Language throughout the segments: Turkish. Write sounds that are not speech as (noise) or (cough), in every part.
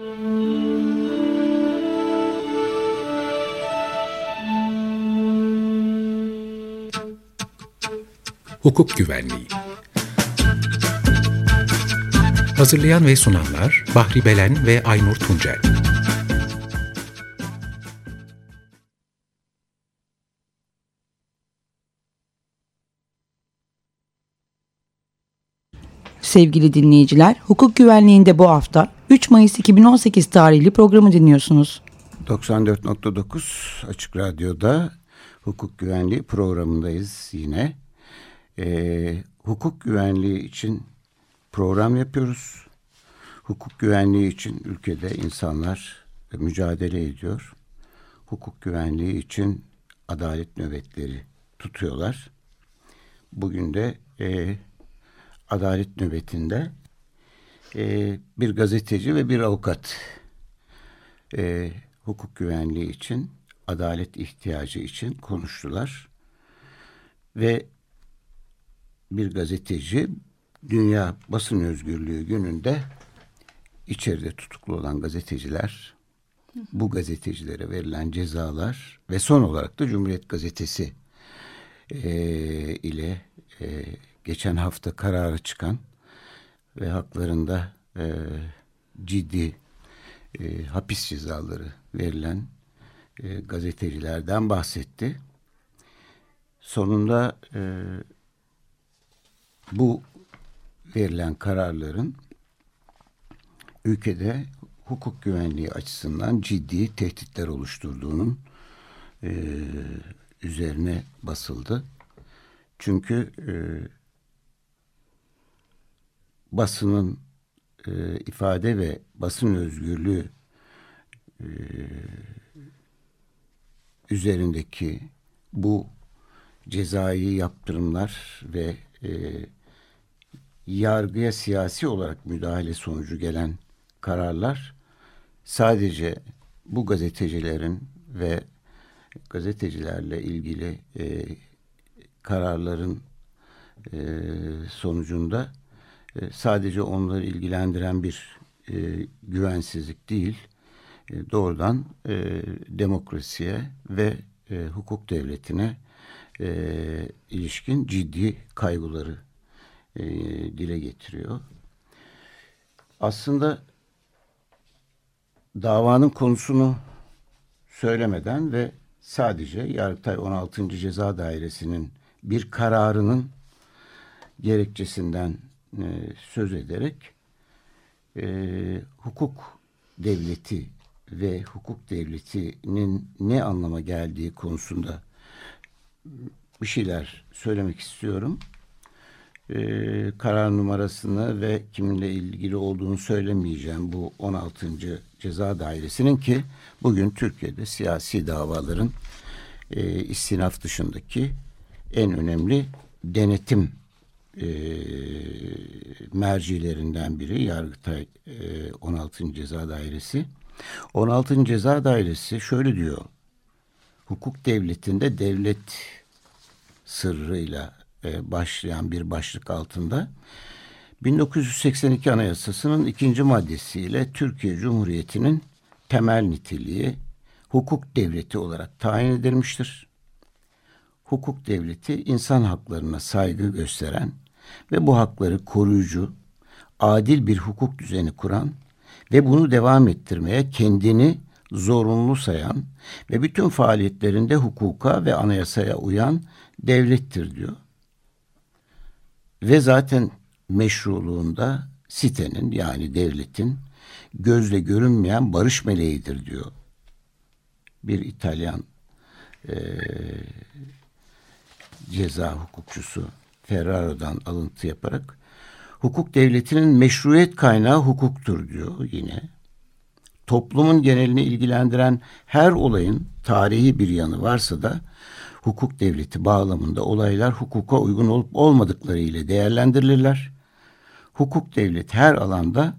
Hukuk Güvenliği. Hazırlayan ve sunanlar Bahri Belen ve Aynur Tuncel. Sevgili dinleyiciler, hukuk güvenliğinde bu hafta 3 Mayıs 2018 tarihli programı dinliyorsunuz. 94.9 Açık Radyo'da hukuk güvenliği programındayız yine. Ee, hukuk güvenliği için program yapıyoruz. Hukuk güvenliği için ülkede insanlar mücadele ediyor. Hukuk güvenliği için adalet nöbetleri tutuyorlar. Bugün de e, adalet nöbetinde e, bir gazeteci ve bir avukat e, hukuk güvenliği için, adalet ihtiyacı için konuştular. Ve bir gazeteci Dünya Basın Özgürlüğü gününde içeride tutuklu olan gazeteciler, bu gazetecilere verilen cezalar ve son olarak da Cumhuriyet Gazetesi e, ile e, geçen hafta kararı çıkan ve haklarında e, ciddi e, hapis cezaları verilen e, gazetecilerden bahsetti. Sonunda e, bu verilen kararların ülkede hukuk güvenliği açısından ciddi tehditler oluşturduğunun e, üzerine basıldı. Çünkü e, basının e, ifade ve basın özgürlüğü e, üzerindeki bu cezai yaptırımlar ve e, yargıya siyasi olarak müdahale sonucu gelen kararlar sadece bu gazetecilerin ve gazetecilerle ilgili e, kararların e, sonucunda e, sadece onları ilgilendiren bir e, güvensizlik değil, e, doğrudan e, demokrasiye ve e, hukuk devletine e, ilişkin ciddi kaygıları e, dile getiriyor. Aslında davanın konusunu söylemeden ve sadece Yargıtay 16. Ceza Dairesi'nin bir kararının gerekçesinden e, söz ederek e, hukuk devleti ve hukuk devletinin ne anlama geldiği konusunda bir şeyler söylemek istiyorum. Ee, karar numarasını ve kiminle ilgili olduğunu söylemeyeceğim bu 16. Ceza Dairesi'nin ki bugün Türkiye'de siyasi davaların e, istinaf dışındaki en önemli denetim e, mercilerinden biri Yargıtay e, 16. Ceza Dairesi. 16. Ceza Dairesi şöyle diyor. Hukuk devletinde devlet sırrıyla e, başlayan bir başlık altında 1982 Anayasası'nın ikinci maddesiyle Türkiye Cumhuriyeti'nin temel niteliği hukuk devleti olarak tayin edilmiştir. Hukuk devleti insan haklarına saygı gösteren ve bu hakları koruyucu, adil bir hukuk düzeni kuran ve bunu devam ettirmeye kendini zorunlu sayan ve bütün faaliyetlerinde hukuka ve anayasaya uyan devlettir diyor. Ve zaten meşruluğunda sitenin yani devletin gözle görünmeyen barış meleğidir diyor. Bir İtalyan e, ceza hukukçusu Ferraro'dan alıntı yaparak hukuk devletinin meşruiyet kaynağı hukuktur diyor yine. Toplumun genelini ilgilendiren her olayın tarihi bir yanı varsa da hukuk devleti bağlamında olaylar hukuka uygun olup olmadıkları ile değerlendirilirler. Hukuk devleti her alanda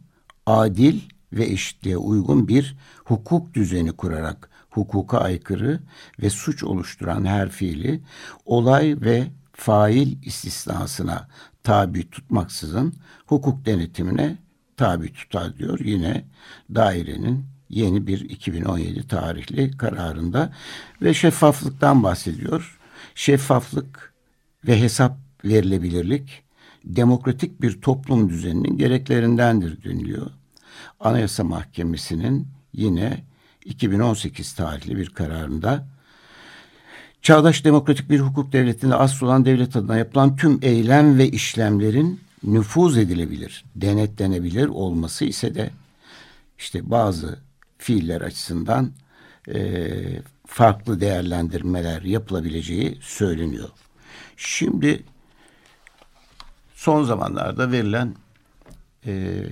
adil ve eşitliğe uygun bir hukuk düzeni kurarak hukuka aykırı ve suç oluşturan her fiili olay ve fail istisnasına tabi tutmaksızın hukuk denetimine tabi tutar diyor yine dairenin yeni bir 2017 tarihli kararında ve şeffaflıktan bahsediyor. Şeffaflık ve hesap verilebilirlik demokratik bir toplum düzeninin gereklerindendir deniliyor. Anayasa Mahkemesi'nin yine 2018 tarihli bir kararında çağdaş demokratik bir hukuk devletinde asıl olan devlet adına yapılan tüm eylem ve işlemlerin nüfuz edilebilir, denetlenebilir olması ise de işte bazı fiiller açısından e, farklı değerlendirmeler yapılabileceği söyleniyor. Şimdi son zamanlarda verilen e,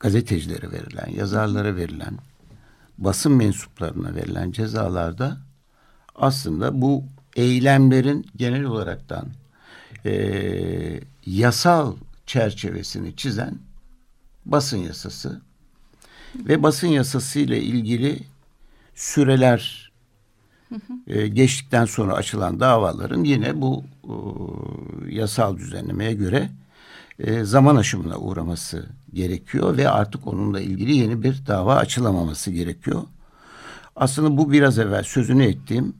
gazetecilere verilen, yazarlara verilen, basın mensuplarına verilen cezalarda aslında bu eylemlerin genel olaraktan e, yasal çerçevesini çizen basın yasası ve basın yasası ile ilgili süreler e, geçtikten sonra açılan davaların yine bu e, yasal düzenlemeye göre e, zaman aşımına uğraması gerekiyor ve artık onunla ilgili yeni bir dava açılamaması gerekiyor. Aslında bu biraz evvel sözünü ettiğim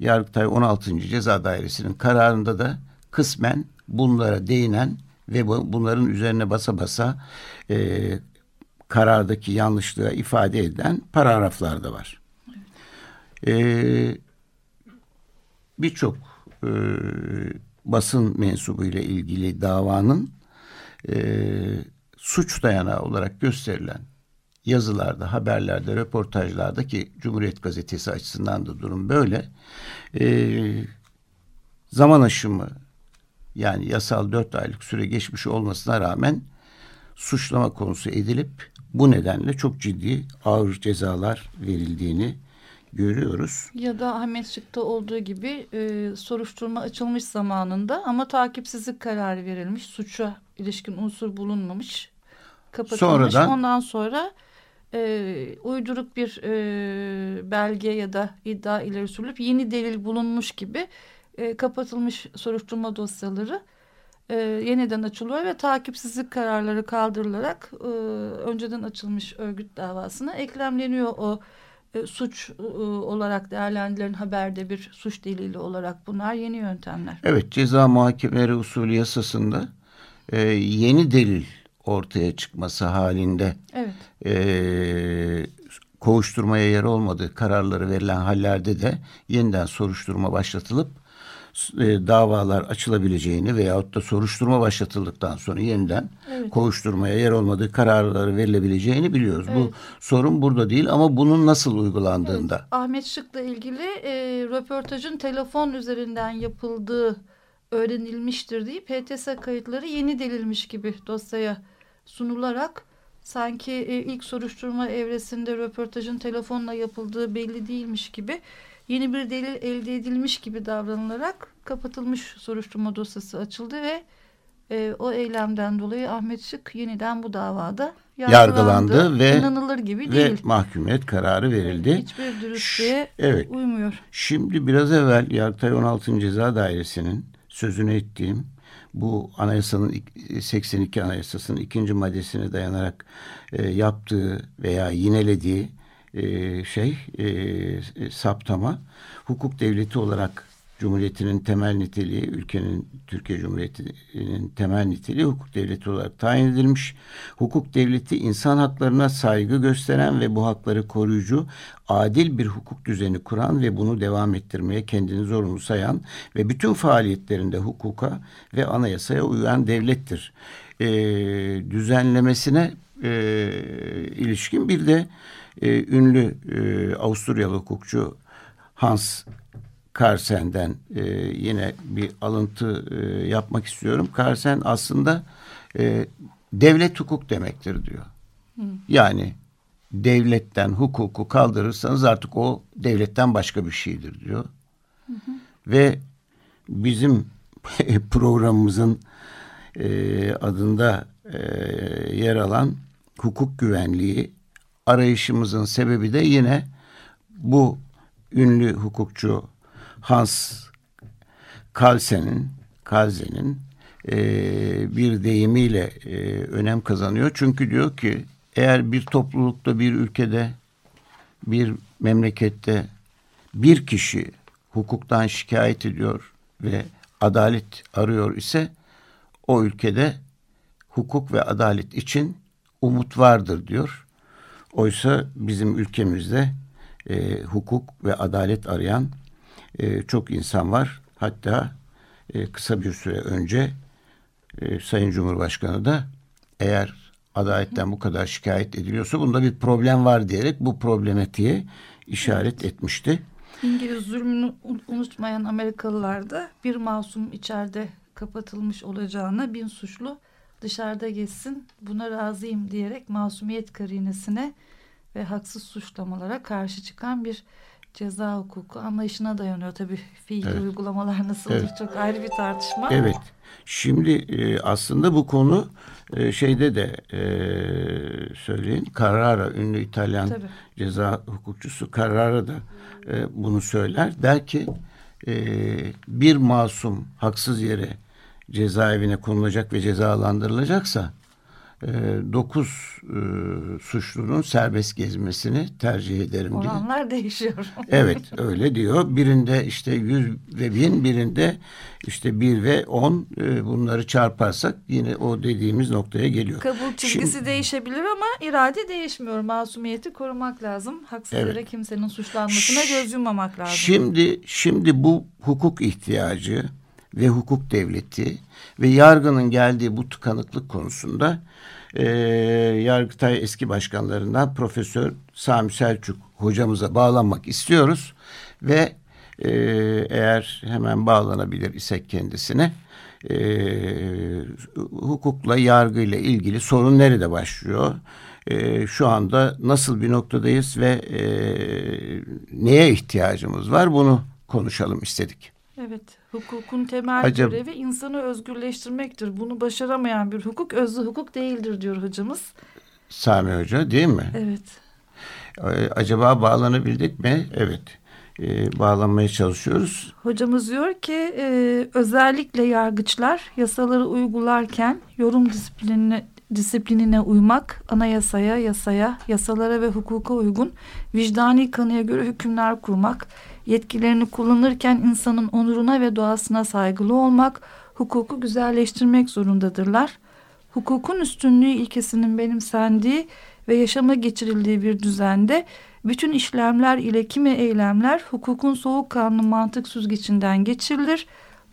Yargıtay 16. Ceza Dairesi'nin kararında da kısmen bunlara değinen ve bunların üzerine basa basa e, karardaki yanlışlığa ifade eden paragraflar da var. E, Birçok e, basın mensubu ile ilgili davanın e, suç dayanağı olarak gösterilen yazılarda, haberlerde, röportajlarda ki Cumhuriyet Gazetesi açısından da durum böyle. E, zaman aşımı yani yasal dört aylık süre geçmiş olmasına rağmen suçlama konusu edilip bu nedenle çok ciddi ağır cezalar verildiğini görüyoruz. Ya da Ahmet Şık'ta olduğu gibi e, soruşturma açılmış zamanında ama takipsizlik kararı verilmiş. Suça ilişkin unsur bulunmamış. Kapatılmış. Sonradan, Ondan sonra e, uyduruk bir e, belge ya da iddia ileri sürülüp yeni delil bulunmuş gibi e, kapatılmış soruşturma dosyaları e, yeniden açılıyor ve takipsizlik kararları kaldırılarak e, önceden açılmış örgüt davasına eklemleniyor o e, suç e, olarak değerlendirilen haberde bir suç delili olarak bunlar yeni yöntemler. Evet ceza muhakemeleri usulü yasasında e, yeni delil ortaya çıkması halinde evet. e, kovuşturmaya yer olmadığı kararları verilen hallerde de yeniden soruşturma başlatılıp e, davalar açılabileceğini veyahut da soruşturma başlatıldıktan sonra yeniden evet. kovuşturmaya yer olmadığı kararları verilebileceğini biliyoruz. Evet. Bu sorun burada değil ama bunun nasıl uygulandığında. Evet. Ahmet Şık'la ilgili e, röportajın telefon üzerinden yapıldığı öğrenilmiştir deyip HTS kayıtları yeni delilmiş gibi dosyaya sunularak sanki e, ilk soruşturma evresinde röportajın telefonla yapıldığı belli değilmiş gibi yeni bir delil elde edilmiş gibi davranılarak kapatılmış soruşturma dosyası açıldı ve e, o eylemden dolayı Ahmet Şık yeniden bu davada yargılandı, yargılandı ve inanılır gibi ve değil. mahkumiyet kararı verildi. Hiçbir dürüstlüğe evet. uymuyor. Şimdi biraz evvel Yargıtay 16. Ceza Dairesi'nin sözünü ettiğim bu anayasanın 82 anayasasının ikinci maddesine dayanarak e, yaptığı veya yinelediği e, şey e, e, saptama hukuk devleti olarak Cumhuriyeti'nin temel niteliği, ülkenin Türkiye Cumhuriyeti'nin temel niteliği hukuk devleti olarak tayin edilmiş. Hukuk devleti insan haklarına saygı gösteren ve bu hakları koruyucu, adil bir hukuk düzeni kuran ve bunu devam ettirmeye kendini zorunlu sayan ve bütün faaliyetlerinde hukuka ve anayasaya uyan devlettir. E, düzenlemesine e, ilişkin bir de e, ünlü e, Avusturyalı hukukçu Hans Carlsen'den e, yine bir alıntı e, yapmak istiyorum. Carlsen aslında e, devlet hukuk demektir diyor. Hı. Yani devletten hukuku kaldırırsanız artık o devletten başka bir şeydir diyor. Hı hı. Ve bizim (laughs) programımızın e, adında e, yer alan hukuk güvenliği arayışımızın sebebi de yine bu ünlü hukukçu Hans Kalsen'in Kalzen'in e, bir deyimiyle e, önem kazanıyor. Çünkü diyor ki eğer bir toplulukta, bir ülkede, bir memlekette bir kişi hukuktan şikayet ediyor ve adalet arıyor ise o ülkede hukuk ve adalet için umut vardır diyor. Oysa bizim ülkemizde e, hukuk ve adalet arayan e, çok insan var. Hatta e, kısa bir süre önce e, Sayın Cumhurbaşkanı da eğer adaletten bu kadar şikayet ediliyorsa bunda bir problem var diyerek bu problematiğe işaret evet. etmişti. İngiliz zulmünü unutmayan Amerikalılar da bir masum içeride kapatılmış olacağına bin suçlu dışarıda geçsin buna razıyım diyerek masumiyet karinesine ve haksız suçlamalara karşı çıkan bir ceza hukuku anlayışına dayanıyor. Tabii fiili evet. uygulamalar nasıldır evet. çok ayrı bir tartışma. Evet. Şimdi e, aslında bu konu e, şeyde de e, söyleyin Carrara ünlü İtalyan Tabii. ceza hukukçusu Carrara da e, bunu söyler. Der ki e, bir masum haksız yere cezaevine konulacak ve cezalandırılacaksa e, dokuz e, suçlunun serbest gezmesini tercih ederim Oranlar diye. Oranlar değişiyor. (laughs) evet öyle diyor. Birinde işte yüz ve bin birinde işte bir ve on e, bunları çarparsak yine o dediğimiz noktaya geliyor. Kabul çizgisi Şimdi, değişebilir ama irade değişmiyor. Masumiyeti korumak lazım. Haksız evet. yere kimsenin suçlanmasına göz yummamak lazım. Şimdi, şimdi bu hukuk ihtiyacı ve hukuk devleti ve yargının geldiği bu tıkanıklık konusunda e, Yargıtay eski başkanlarından Profesör Sami Selçuk hocamıza bağlanmak istiyoruz ve e, eğer hemen bağlanabilir isek kendisine e, hukukla yargıyla ilgili sorun nerede başlıyor? E, şu anda nasıl bir noktadayız ve e, neye ihtiyacımız var bunu konuşalım istedik. Evet, hukukun temel Acaba, görevi insanı özgürleştirmektir. Bunu başaramayan bir hukuk özlü hukuk değildir diyor hocamız. Sami Hoca değil mi? Evet. Ee, acaba bağlanabildik mi? Evet. Ee, bağlanmaya çalışıyoruz. Hocamız diyor ki e, özellikle yargıçlar yasaları uygularken yorum disiplinine disiplinine uymak, anayasaya, yasaya, yasalara ve hukuka uygun vicdani kanıya göre hükümler kurmak, yetkilerini kullanırken insanın onuruna ve doğasına saygılı olmak, hukuku güzelleştirmek zorundadırlar. Hukukun üstünlüğü ilkesinin benimsendiği ve yaşama geçirildiği bir düzende bütün işlemler ile kimi eylemler hukukun soğukkanlı mantık süzgecinden geçirilir.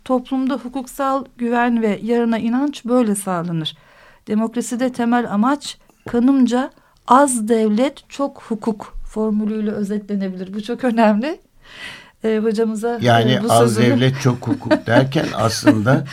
Toplumda hukuksal güven ve yarına inanç böyle sağlanır. Demokraside temel amaç kanımca az devlet çok hukuk formülüyle özetlenebilir. Bu çok önemli e, hocamıza yani e, bu az sözünü... devlet çok hukuk (laughs) derken aslında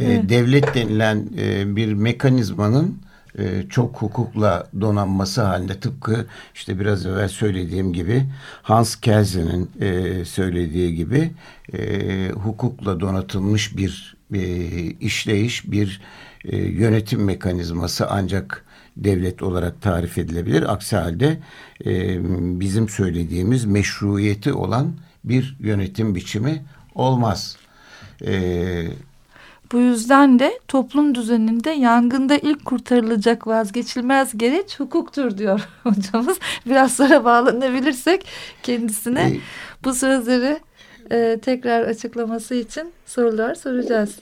e, evet. devlet denilen e, bir mekanizmanın e, çok hukukla donanması halinde tıpkı işte biraz evvel söylediğim gibi Hans Kelsen'in e, söylediği gibi e, hukukla donatılmış bir e, işleyiş bir e, yönetim mekanizması ancak devlet olarak tarif edilebilir. Aksi halde e, bizim söylediğimiz meşruiyeti olan bir yönetim biçimi olmaz. Ee, bu yüzden de toplum düzeninde yangında ilk kurtarılacak vazgeçilmez gereç hukuktur diyor (laughs) hocamız. Biraz sonra bağlanabilirsek kendisine e, bu sözleri e, tekrar açıklaması için sorular soracağız.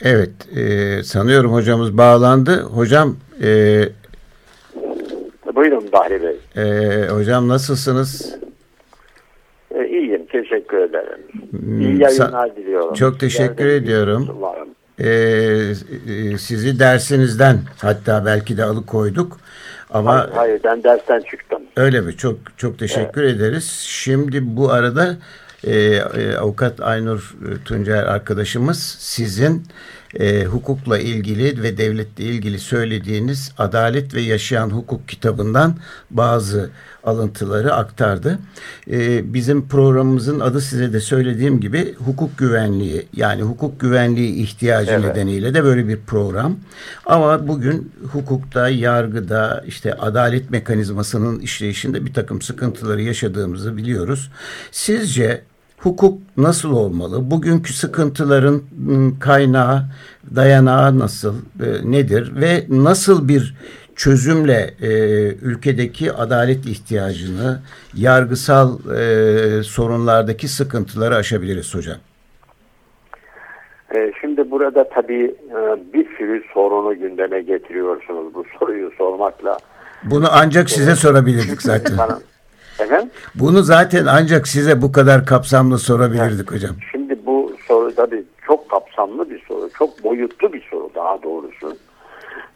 Evet e, sanıyorum hocamız bağlandı. Hocam e, Buyurun Bahri Bey. E, hocam nasılsınız? E, iyiyim, teşekkür ederim. Hmm, İyi yayınlar diliyorum. Çok teşekkür Yerden ediyorum. Ee, e, sizi dersinizden hatta belki de alıkoyduk. Ama hayır, hayır ben dersten çıktım. Öyle mi? Çok çok teşekkür evet. ederiz. Şimdi bu arada e, e, avukat Aynur Tuncer arkadaşımız sizin e, hukukla ilgili ve devletle ilgili söylediğiniz Adalet ve Yaşayan Hukuk kitabından bazı alıntıları aktardı. E, bizim programımızın adı size de söylediğim gibi hukuk güvenliği yani hukuk güvenliği ihtiyacı evet. nedeniyle de böyle bir program. Ama bugün hukukta, yargıda işte adalet mekanizmasının işleyişinde bir takım sıkıntıları yaşadığımızı biliyoruz. Sizce hukuk nasıl olmalı? Bugünkü sıkıntıların ıı, kaynağı, dayanağı nasıl, e, nedir ve nasıl bir çözümle e, ülkedeki adalet ihtiyacını, yargısal e, sorunlardaki sıkıntıları aşabiliriz hocam? E, şimdi burada tabii bir sürü sorunu gündeme getiriyorsunuz bu soruyu sormakla. Bunu ancak size sorabilirdik (laughs) zaten. Efendim? Bunu zaten ancak size bu kadar kapsamlı sorabilirdik evet. hocam. Şimdi bu soru tabii çok kapsamlı bir soru. Çok boyutlu bir soru daha doğrusu.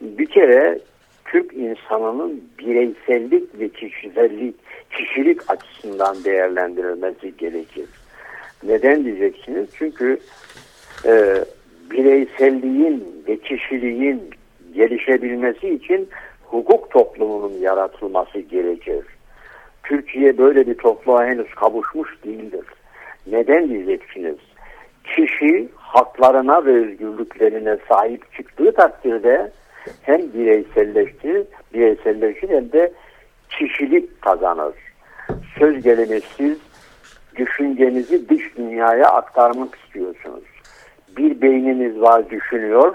Bir kere Türk insanının bireysellik ve kişisellik, kişilik açısından değerlendirilmesi gerekir. Neden diyeceksiniz? Çünkü e, bireyselliğin ve kişiliğin gelişebilmesi için hukuk toplumunun yaratılması gerekir. Türkiye böyle bir topluluğa henüz kavuşmuş değildir. Neden diyeceksiniz? Kişi haklarına ve özgürlüklerine sahip çıktığı takdirde hem bireyselleştirir, bireyselleşir hem de kişilik kazanır. Söz gelimi siz düşüncenizi dış dünyaya aktarmak istiyorsunuz. Bir beyniniz var düşünüyor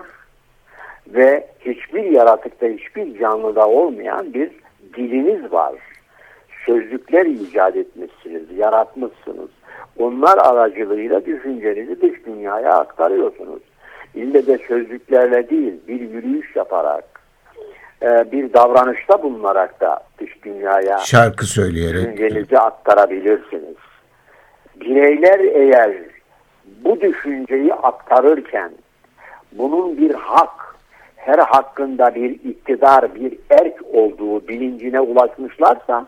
ve hiçbir yaratıkta hiçbir canlıda olmayan bir diliniz var. Sözlükler icat etmişsiniz, yaratmışsınız. Onlar aracılığıyla düşüncenizi dış dünyaya aktarıyorsunuz. İlle de sözlüklerle değil, bir yürüyüş yaparak, e, bir davranışta bulunarak da dış dünyaya şarkı söyleyerek düşüncenizi aktarabilirsiniz. Bireyler eğer bu düşünceyi aktarırken bunun bir hak, her hakkında bir iktidar, bir erk olduğu bilincine ulaşmışlarsa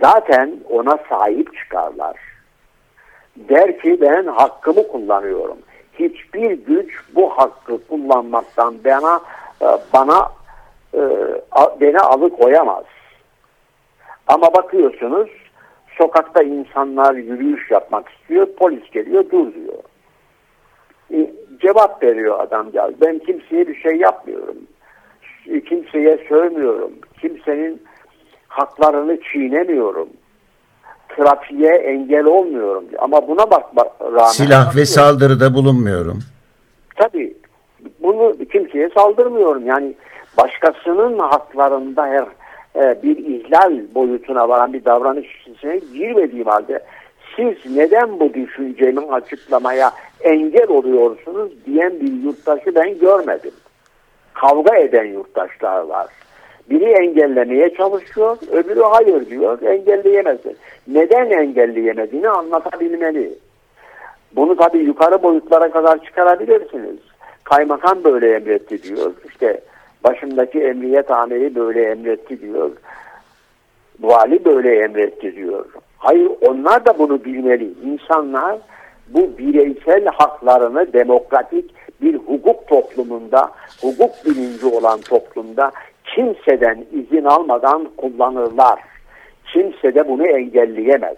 zaten ona sahip çıkarlar. Der ki ben hakkımı kullanıyorum hiçbir güç bu hakkı kullanmaktan bana e, bana e, beni alıkoyamaz. Ama bakıyorsunuz sokakta insanlar yürüyüş yapmak istiyor, polis geliyor dur diyor. E, cevap veriyor adamcağız. Ben kimseye bir şey yapmıyorum. Kimseye sövmüyorum. Kimsenin haklarını çiğnemiyorum trafiğe engel olmuyorum. Ama buna bak rağmen... Silah ve saldırıda bulunmuyorum. Tabii. Bunu kimseye saldırmıyorum. Yani başkasının haklarında her e, bir ihlal boyutuna varan bir davranış içine girmediğim halde siz neden bu düşüncemin açıklamaya engel oluyorsunuz diyen bir yurttaşı ben görmedim. Kavga eden yurttaşlar var. Biri engellemeye çalışıyor, öbürü hayır diyor, engelleyemezsin. Neden engelleyemediğini anlatabilmeli. Bunu tabii yukarı boyutlara kadar çıkarabilirsiniz. Kaymakam böyle emretti diyor. İşte başındaki emniyet amiri böyle emretti diyor. Vali böyle emretti diyor. Hayır onlar da bunu bilmeli. İnsanlar bu bireysel haklarını demokratik bir hukuk toplumunda, hukuk bilinci olan toplumda kimseden izin almadan kullanırlar. Kimse de bunu engelleyemez.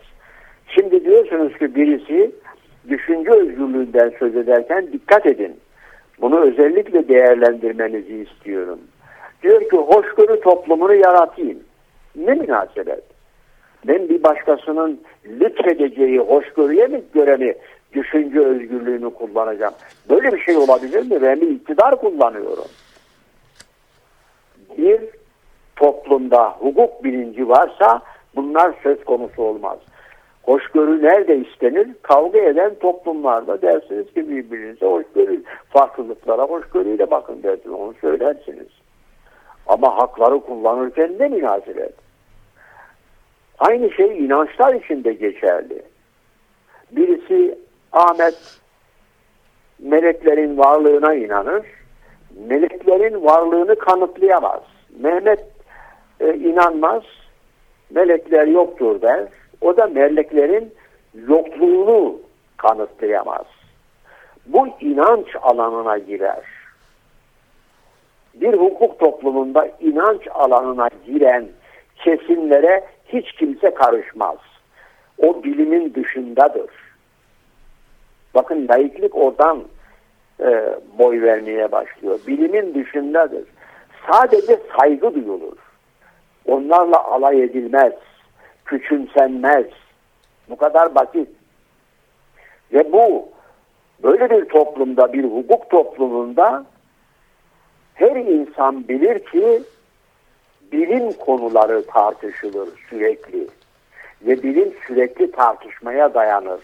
Şimdi diyorsunuz ki birisi düşünce özgürlüğünden söz ederken dikkat edin. Bunu özellikle değerlendirmenizi istiyorum. Diyor ki hoşgörü toplumunu yaratayım. Ne münasebet? Ben bir başkasının lütfedeceği hoşgörüye mi göre mi düşünce özgürlüğünü kullanacağım? Böyle bir şey olabilir mi? Ben bir iktidar kullanıyorum bir toplumda hukuk bilinci varsa bunlar söz konusu olmaz. Hoşgörü nerede istenir? Kavga eden toplumlarda dersiniz ki birbirinize hoşgörü, farklılıklara hoşgörüyle bakın dersiniz, onu söylersiniz. Ama hakları kullanırken ne münasebet? Aynı şey inançlar için de geçerli. Birisi Ahmet meleklerin varlığına inanır, meleklerin varlığını kanıtlayamaz. Mehmet e, inanmaz, melekler yoktur der. O da meleklerin yokluğunu kanıtlayamaz. Bu inanç alanına girer. Bir hukuk toplumunda inanç alanına giren kesimlere hiç kimse karışmaz. O bilimin dışındadır. Bakın laiklik oradan e, boy vermeye başlıyor. Bilimin dışındadır. Sadece saygı duyulur. Onlarla alay edilmez, küçümsenmez. Bu kadar basit. Ve bu böyle bir toplumda, bir hukuk toplumunda her insan bilir ki bilim konuları tartışılır sürekli ve bilim sürekli tartışmaya dayanır.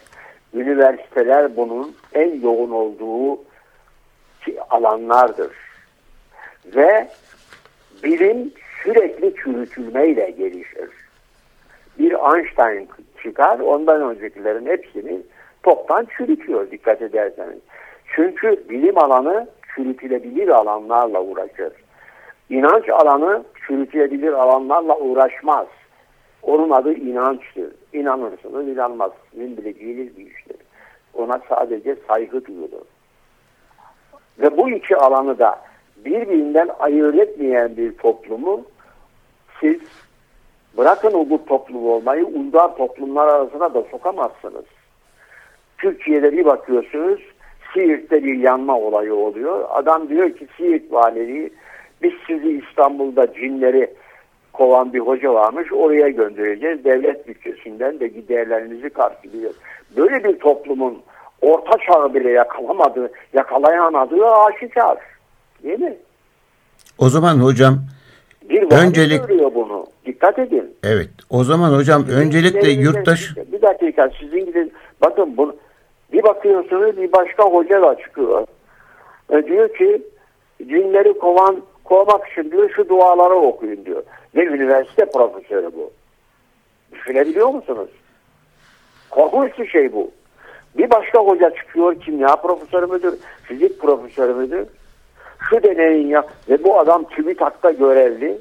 Üniversiteler bunun en yoğun olduğu alanlardır. Ve bilim sürekli çürütülmeyle gelişir. Bir Einstein çıkar, ondan öncekilerin hepsini toptan çürütüyor dikkat ederseniz. Çünkü bilim alanı çürütülebilir alanlarla uğraşır. İnanç alanı çürütülebilir alanlarla uğraşmaz. Onun adı inançtır. İnanırsınız, inanmazsınız bileceğiniz bir iştir. Ona sadece saygı duyulur. Ve bu iki alanı da birbirinden ayırt etmeyen bir toplumu siz bırakın hukuk toplumu olmayı uygar toplumlar arasına da sokamazsınız. Türkiye'de bir bakıyorsunuz Siirt'te bir yanma olayı oluyor. Adam diyor ki Siirt valiliği biz sizi İstanbul'da cinleri kovan bir hoca varmış oraya göndereceğiz. Devlet bütçesinden de giderlerinizi karşılıyor. Böyle bir toplumun orta çağı bile yakalamadığı, yakalayamadığı aşikar. Değil mi? O zaman hocam bir öncelik bunu. Dikkat edin. Evet. O zaman hocam sizin öncelikle yurttaş bir dakika sizin gibi bakın bunu bir bakıyorsunuz bir başka hoca da çıkıyor. E, diyor ki cinleri kovan kovmak için diyor şu duaları okuyun diyor. Ve üniversite profesörü bu. Düşünebiliyor musunuz? Korkunç bir şey bu. Bir başka hoca çıkıyor kimya profesörü müdür, fizik profesörü müdür? Şu deneyin ya ve bu adam TÜBİTAK'ta görevli.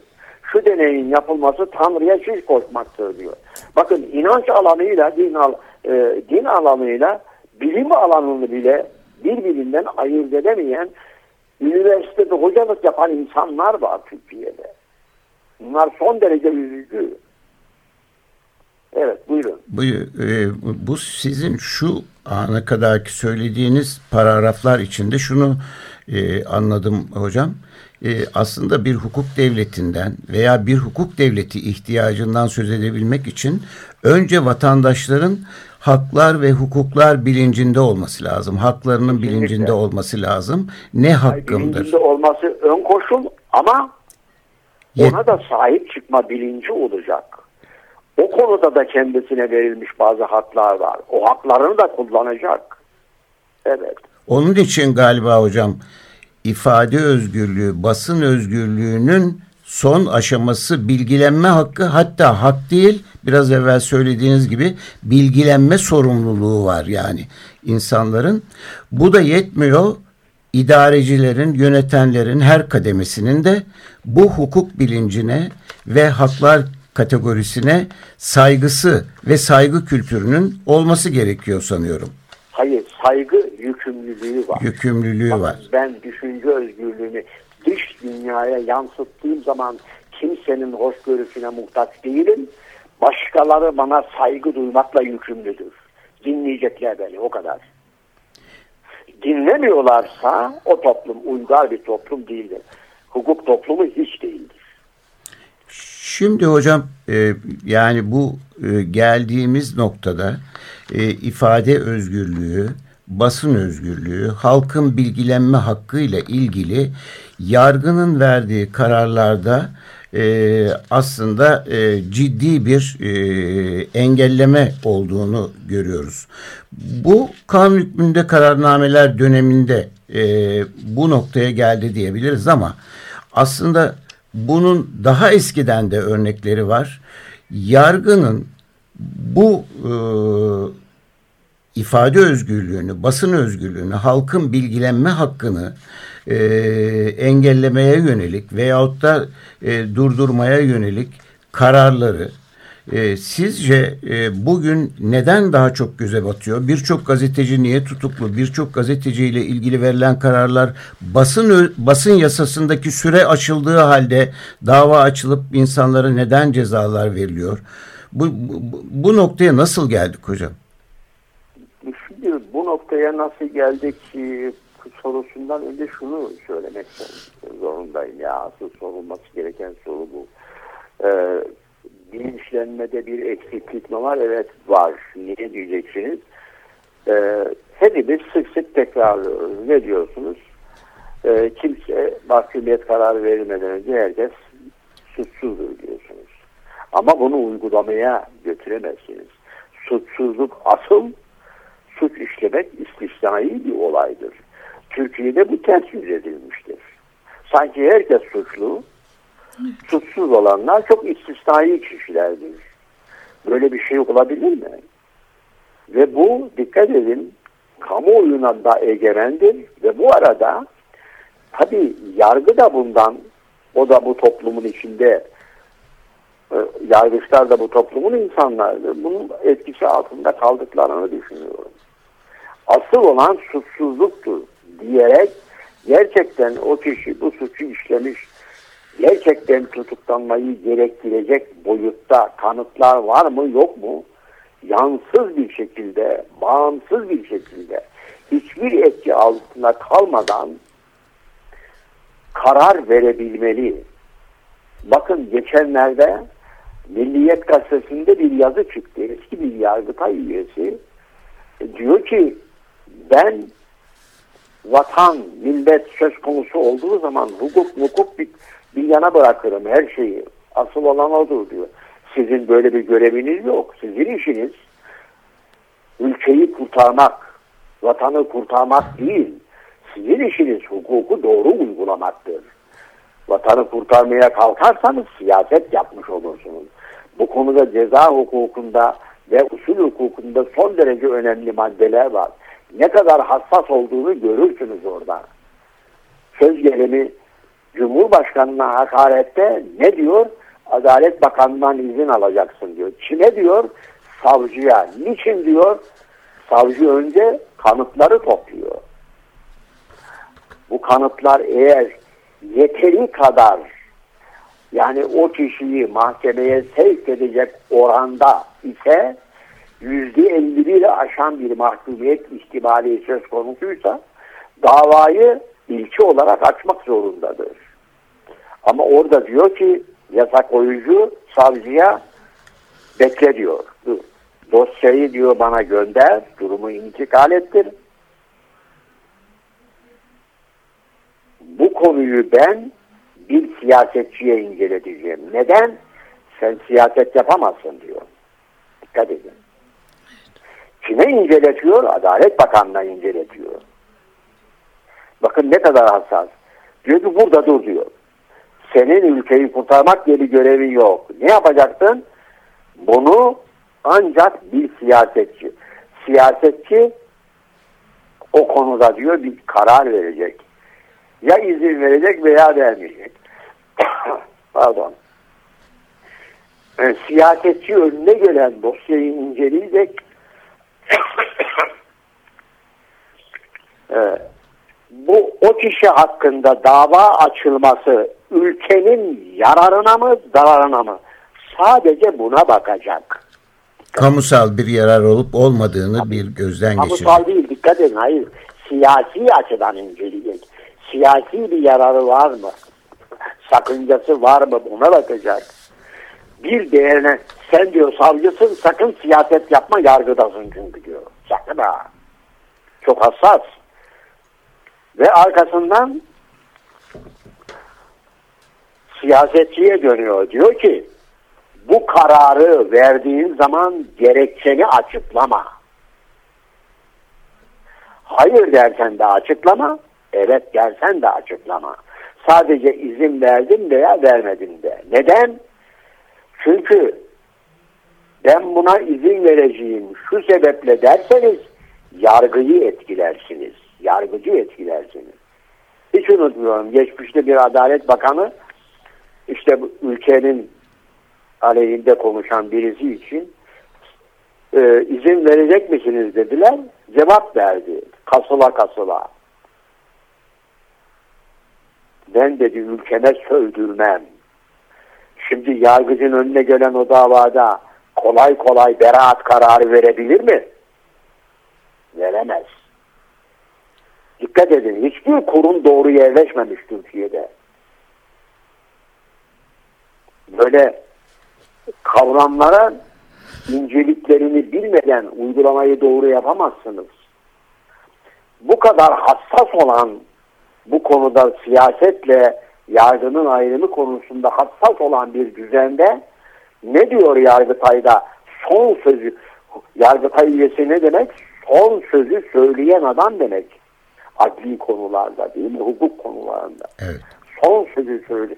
Şu deneyin yapılması Tanrı'ya şirk koşmaktır diyor. Bakın inanç alanıyla din, al, e, din alanıyla bilim alanını bile birbirinden ayırt edemeyen üniversitede hocalık yapan insanlar var Türkiye'de. Bunlar son derece üzücü. Evet buyurun. Bu, e, bu sizin şu ana kadarki söylediğiniz paragraflar içinde şunu e, anladım hocam. E, aslında bir hukuk devletinden veya bir hukuk devleti ihtiyacından söz edebilmek için önce vatandaşların haklar ve hukuklar bilincinde olması lazım. Haklarının Kesinlikle. bilincinde olması lazım. Ne hakkımdır? Bilincinde olması ön koşul ama ona da sahip çıkma bilinci olacak. O konuda da kendisine verilmiş bazı haklar var. O haklarını da kullanacak. Evet. Onun için galiba hocam ifade özgürlüğü, basın özgürlüğünün son aşaması bilgilenme hakkı hatta hak değil biraz evvel söylediğiniz gibi bilgilenme sorumluluğu var yani insanların. Bu da yetmiyor idarecilerin, yönetenlerin her kademesinin de bu hukuk bilincine ve haklar kategorisine saygısı ve saygı kültürünün olması gerekiyor sanıyorum. Hayır, saygı yükümlülüğü var. Yükümlülüğü Bakın, var. Ben düşünce özgürlüğünü dış dünyaya yansıttığım zaman kimsenin hoşgörüsüne muhtaç değilim. Başkaları bana saygı duymakla yükümlüdür. Dinleyecekler beni o kadar. Dinlemiyorlarsa o toplum uygar bir toplum değildir. Hukuk toplumu hiç değildir. Şimdi hocam e, yani bu e, geldiğimiz noktada e, ifade özgürlüğü, basın özgürlüğü, halkın bilgilenme hakkı ile ilgili yargının verdiği kararlarda e, aslında e, ciddi bir e, engelleme olduğunu görüyoruz. Bu kanun hükmünde kararnameler döneminde e, bu noktaya geldi diyebiliriz ama aslında bunun daha eskiden de örnekleri var. Yargının bu e, ifade özgürlüğünü, basın özgürlüğünü, halkın bilgilenme hakkını e, engellemeye yönelik veyahut da e, durdurmaya yönelik kararları e, sizce e, bugün neden daha çok göze batıyor? Birçok gazeteci niye tutuklu? Birçok gazeteciyle ilgili verilen kararlar basın basın yasasındaki süre açıldığı halde dava açılıp insanlara neden cezalar veriliyor? Bu, bu, bu noktaya nasıl geldik hocam? Şimdi bu noktaya nasıl geldik sorusundan önce şunu söylemek zorundayım ya asıl sorulması gereken soru bu. Ee, bilinçlenmede bir eksiklik mi var? Evet var. Niye diyeceksiniz? e, hepimiz sık sık tekrarlıyoruz. Ne diyorsunuz? E, kimse mahkumiyet kararı verilmeden önce herkes suçsuzdur diyorsunuz. Ama bunu uygulamaya götüremezsiniz. Suçsuzluk asıl suç işlemek istisnai bir olaydır. Türkiye'de bu ters yüz edilmiştir. Sanki herkes suçlu, suçsuz olanlar çok istisnai kişilerdir. Böyle bir şey olabilir mi? Ve bu dikkat edin kamuoyuna da egemendir ve bu arada tabi yargı da bundan o da bu toplumun içinde e, yargıçlar da bu toplumun insanlarıdır. Bunun etkisi altında kaldıklarını düşünüyorum. Asıl olan suçsuzluktur diyerek gerçekten o kişi bu suçu işlemiş gerçekten tutuklanmayı gerektirecek boyutta kanıtlar var mı yok mu? Yansız bir şekilde, bağımsız bir şekilde hiçbir etki altında kalmadan karar verebilmeli. Bakın geçenlerde Milliyet Gazetesi'nde bir yazı çıktı. Eski bir yargıtay üyesi. Diyor ki ben vatan, millet söz konusu olduğu zaman hukuk, hukuk bir, yana bırakırım her şeyi. Asıl olan odur diyor. Sizin böyle bir göreviniz yok. Sizin işiniz ülkeyi kurtarmak, vatanı kurtarmak değil. Sizin işiniz hukuku doğru uygulamaktır. Vatanı kurtarmaya kalkarsanız siyaset yapmış olursunuz. Bu konuda ceza hukukunda ve usul hukukunda son derece önemli maddeler var. Ne kadar hassas olduğunu görürsünüz orada. Söz gelimi Cumhurbaşkanı'na hakarette ne diyor? Adalet Bakanı'ndan izin alacaksın diyor. Kime diyor? Savcıya. Niçin diyor? Savcı önce kanıtları topluyor. Bu kanıtlar eğer yeteri kadar yani o kişiyi mahkemeye sevk edecek oranda ise yüzde 51'i aşan bir mahkumiyet ihtimali söz konusuysa davayı ilçe olarak açmak zorundadır. Ama orada diyor ki yasak oyuncu savcıya bekle diyor. Dosyayı diyor bana gönder, durumu intikal ettir. Bu konuyu ben bir siyasetçiye inceleteceğim. Neden? Sen siyaset yapamazsın diyor. Dikkat edin. Kime inceletiyor? Adalet Bakanı'na inceletiyor. Bakın ne kadar hassas. Diyor ki burada dur diyor. Senin ülkeyi kurtarmak diye bir görevin yok. Ne yapacaksın? Bunu ancak bir siyasetçi. Siyasetçi o konuda diyor bir karar verecek. Ya izin verecek veya vermeyecek. (coughs) Pardon. Yani siyasetçi önüne gelen dosyayı inceleyecek ee, (coughs) bu o kişi hakkında dava açılması ülkenin yararına mı zararına mı? Sadece buna bakacak. Kamusal bir yarar olup olmadığını bir gözden geçirecek. Kamusal değil dikkat edin hayır. Siyasi açıdan inceleyecek. Siyasi bir yararı var mı? Sakıncası var mı? Buna bakacak. Bir değerine sen diyor savcısın sakın siyaset yapma yargıdasın çünkü diyor. Sakın ha. Çok hassas. Ve arkasından siyasetçiye dönüyor. Diyor ki bu kararı verdiğin zaman gerekçeni açıklama. Hayır dersen de açıklama, evet dersen de açıklama. Sadece izin verdim veya vermedim de. Neden? Çünkü ben buna izin vereceğim şu sebeple derseniz yargıyı etkilersiniz. Yargıcı etkilersiniz. Hiç unutmuyorum. Geçmişte bir Adalet Bakanı işte ülkenin aleyhinde konuşan birisi için e, izin verecek misiniz dediler. Cevap verdi. Kasıla kasıla. Ben dedi ülkeme sövdürmem. Şimdi yargıcın önüne gelen o davada kolay kolay beraat kararı verebilir mi? Veremez. Dikkat edin hiçbir kurum doğru yerleşmemiş Türkiye'de. Böyle kavramlara inceliklerini bilmeden uygulamayı doğru yapamazsınız. Bu kadar hassas olan bu konuda siyasetle yargının ayrımı konusunda hassas olan bir düzende ne diyor Yargıtay'da son sözü Yargıtay üyesi ne demek? Son sözü söyleyen adam demek. Adli konularda değil mi? Hukuk konularında. Evet. Son sözü söyle.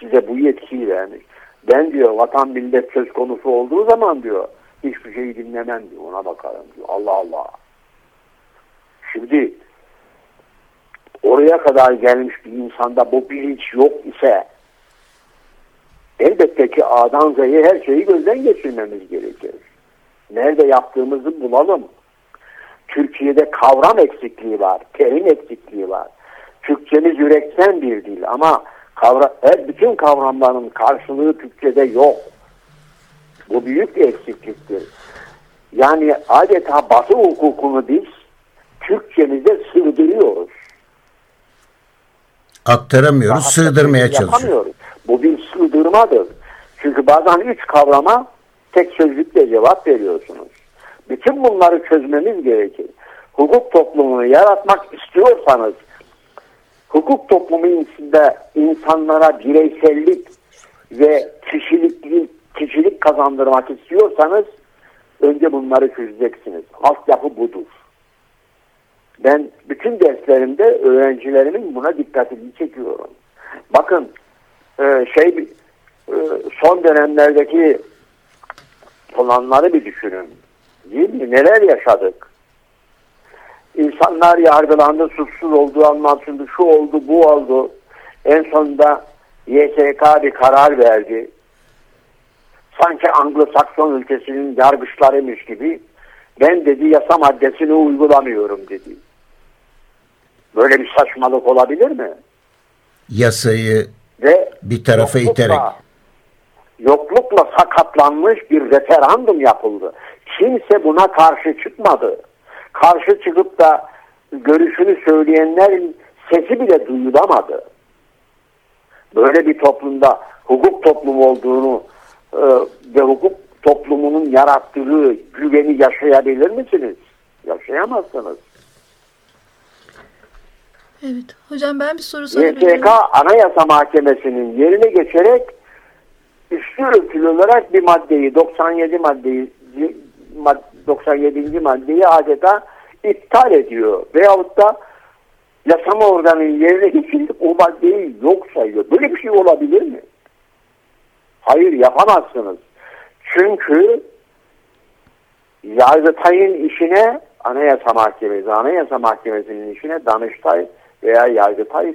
Size bu yetkiyi vermiş. Ben diyor vatan millet söz konusu olduğu zaman diyor hiçbir şeyi dinlemem diyor. Ona bakarım diyor. Allah Allah. Şimdi oraya kadar gelmiş bir insanda bu bilinç yok ise elbette ki A'dan Z'ye her şeyi gözden geçirmemiz gerekir. Nerede yaptığımızı bulalım. Türkiye'de kavram eksikliği var, terim eksikliği var. Türkçemiz yürekten bir dil ama kavra her bütün kavramların karşılığı Türkçe'de yok. Bu büyük bir eksikliktir. Yani adeta batı hukukunu biz Türkçemize sığdırıyoruz. Aktaramıyoruz, sığdırmaya çalışıyoruz. Bu bir sığdırmadır. Çünkü bazen üç kavrama tek sözlükle cevap veriyorsunuz. Bütün bunları çözmemiz gerekir. Hukuk toplumunu yaratmak istiyorsanız hukuk toplumu içinde insanlara bireysellik ve kişilik, kişilik kazandırmak istiyorsanız önce bunları çözeceksiniz. Altyapı budur. Ben bütün derslerimde öğrencilerimin buna dikkatini çekiyorum. Bakın e, şey e, son dönemlerdeki olanları bir düşünün. Değil mi? Neler yaşadık? İnsanlar yargılandı, suçsuz olduğu anlatıldı, şu oldu, bu oldu. En sonunda YSK bir karar verdi. Sanki Anglo-Sakson ülkesinin yargıçlarıymış gibi ben dedi yasa maddesini uygulamıyorum dedi. Böyle bir saçmalık olabilir mi? Yasayı Ve bir tarafa yoklukla, iterek. Yoklukla sakatlanmış bir referandum yapıldı. Kimse buna karşı çıkmadı. Karşı çıkıp da görüşünü söyleyenlerin sesi bile duyulamadı. Böyle bir toplumda hukuk toplumu olduğunu e, ve hukuk toplumunun yarattığı güveni yaşayabilir misiniz? Yaşayamazsınız. Evet. Hocam ben bir soru sorabilirim. YSK Anayasa Mahkemesi'nin yerine geçerek üstü örtülü olarak bir maddeyi 97 maddeyi 97. maddeyi adeta iptal ediyor. Veyahut da yasama organının yerine geçirip o maddeyi yok sayıyor. Böyle bir şey olabilir mi? Hayır yapamazsınız. Çünkü Yargıtay'ın işine Anayasa Mahkemesi, Anayasa Mahkemesi'nin işine Danıştay veya Yargıtay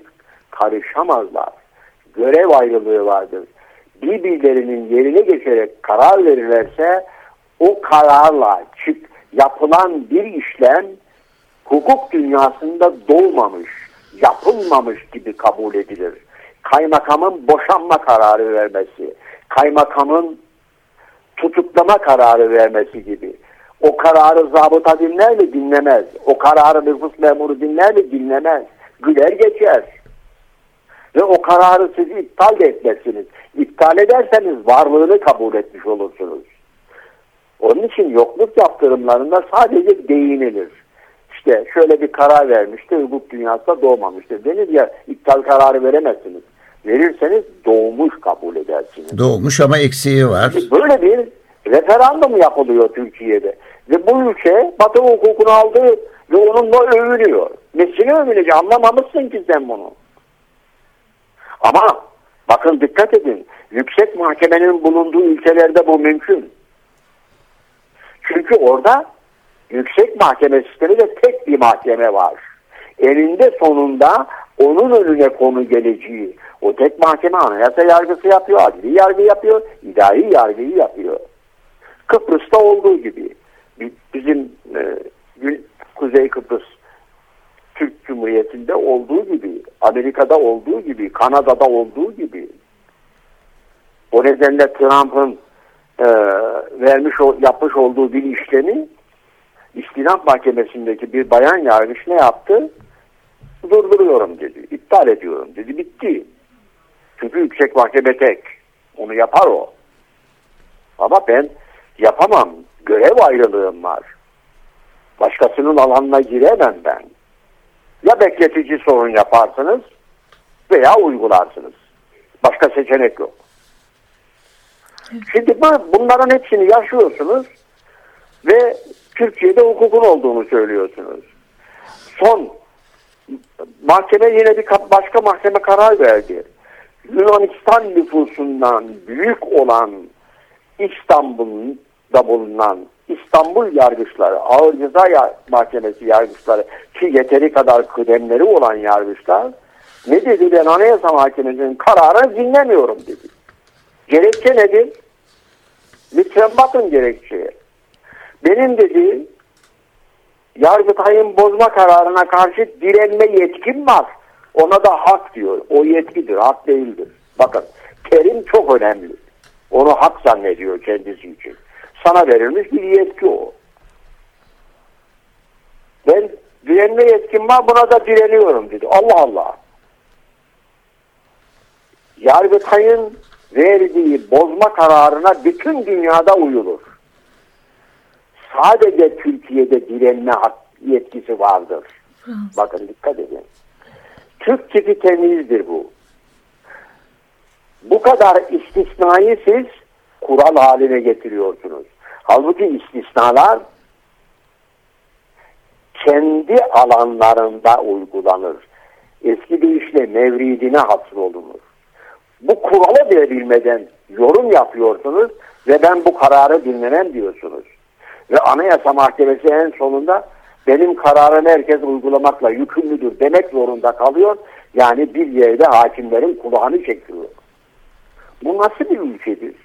karışamazlar. Görev ayrılığı vardır. Birbirlerinin yerine geçerek karar verirlerse o kararla çık, yapılan bir işlem hukuk dünyasında doğmamış, yapılmamış gibi kabul edilir. Kaymakamın boşanma kararı vermesi, kaymakamın tutuklama kararı vermesi gibi. O kararı zabıta dinler mi? Dinlemez. O kararı nüfus memuru dinler mi? Dinlemez. Güler geçer. Ve o kararı siz iptal de etmezsiniz. İptal ederseniz varlığını kabul etmiş olursunuz. Onun için yokluk yaptırımlarında sadece değinilir. İşte şöyle bir karar vermişti, hukuk dünyasında doğmamıştır. Denir ya iptal kararı veremezsiniz. Verirseniz doğmuş kabul edersiniz. Doğmuş ama eksiği var. Böyle bir referandum yapılıyor Türkiye'de. Ve bu ülke Batı hukukunu aldı ve onunla övünüyor. Nesine övünecek anlamamışsın ki sen bunu. Ama bakın dikkat edin. Yüksek mahkemenin bulunduğu ülkelerde bu mümkün. Çünkü orada yüksek mahkeme sistemi de tek bir mahkeme var. Elinde sonunda onun önüne konu geleceği. O tek mahkeme anayasa yargısı yapıyor, adli yargı yapıyor, idari yargıyı yapıyor. Kıbrıs'ta olduğu gibi. Bizim e, Kuzey Kıbrıs Türk Cumhuriyeti'nde olduğu gibi, Amerika'da olduğu gibi, Kanada'da olduğu gibi. O nedenle Trump'ın e, vermiş yapmış olduğu bir işlemi İstinaf Mahkemesi'ndeki bir bayan yargıç ne yaptı? Durduruyorum dedi. iptal ediyorum dedi. Bitti. Çünkü yüksek mahkeme tek. Onu yapar o. Ama ben Yapamam. Görev ayrılığım var. Başkasının alanına giremem ben. Ya bekletici sorun yaparsınız veya uygularsınız. Başka seçenek yok. Şimdi bunların hepsini yaşıyorsunuz ve Türkiye'de hukukun olduğunu söylüyorsunuz. Son mahkeme yine bir başka mahkeme karar verdi. Yunanistan nüfusundan büyük olan İstanbul'da bulunan İstanbul yargıçları, ağır ceza mahkemesi yargıçları ki yeteri kadar kıdemleri olan yargıçlar ne dedi ben anayasa mahkemesinin kararını dinlemiyorum dedi. Gerekçe nedir? Lütfen bakın gerekçeye. Benim dedi Yargıtay'ın bozma kararına karşı direnme yetkim var. Ona da hak diyor. O yetkidir, hak değildir. Bakın terim çok önemli. Onu hak zannediyor kendisi için. Sana verilmiş bir yetki o. Ben direnme yetkim var buna da direniyorum dedi. Allah Allah. Yargıtay'ın verdiği bozma kararına bütün dünyada uyulur. Sadece Türkiye'de direnme yetkisi vardır. Bakın dikkat edin. Türk tipi temizdir bu. Bu kadar istisnayı siz kural haline getiriyorsunuz. Halbuki istisnalar kendi alanlarında uygulanır. Eski bir işle mevridine hasıl olunur. Bu kuralı bile bilmeden yorum yapıyorsunuz ve ben bu kararı dinlemem diyorsunuz. Ve Anayasa Mahkemesi en sonunda benim kararımı herkes uygulamakla yükümlüdür demek zorunda kalıyor. Yani bir yerde hakimlerin kulağını çekiyor. Bu nasıl bir ülkedir?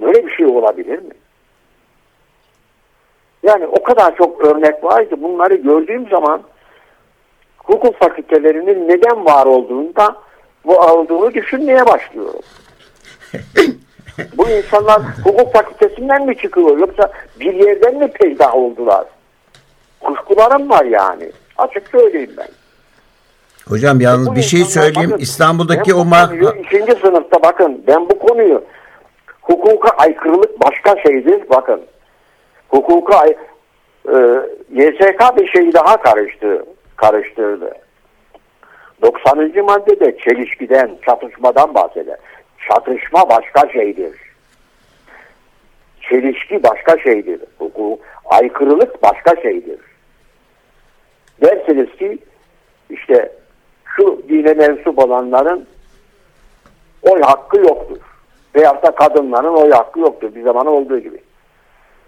Böyle bir şey olabilir mi? Yani o kadar çok örnek var ki bunları gördüğüm zaman hukuk fakültelerinin neden var olduğunda bu olduğunu düşünmeye başlıyorum. (laughs) bu insanlar hukuk fakültesinden mi çıkıyor yoksa bir yerden mi peydah oldular? Kuşkularım var yani. Açık söyleyeyim ben. Hocam yalnız bu bir şey söyleyeyim. Bakın, İstanbul'daki o ma... İkinci sınıfta bakın ben bu konuyu hukuka aykırılık başka şeydir. Bakın hukuka e, YSK bir şey daha karıştı, karıştırdı. 90. maddede çelişkiden, çatışmadan bahseder. Çatışma başka şeydir. Çelişki başka şeydir. Hukuk, aykırılık başka şeydir. Dersiniz ki işte şu dine mensup olanların oy hakkı yoktur. Veyahut da kadınların oy hakkı yoktur. Bir zaman olduğu gibi.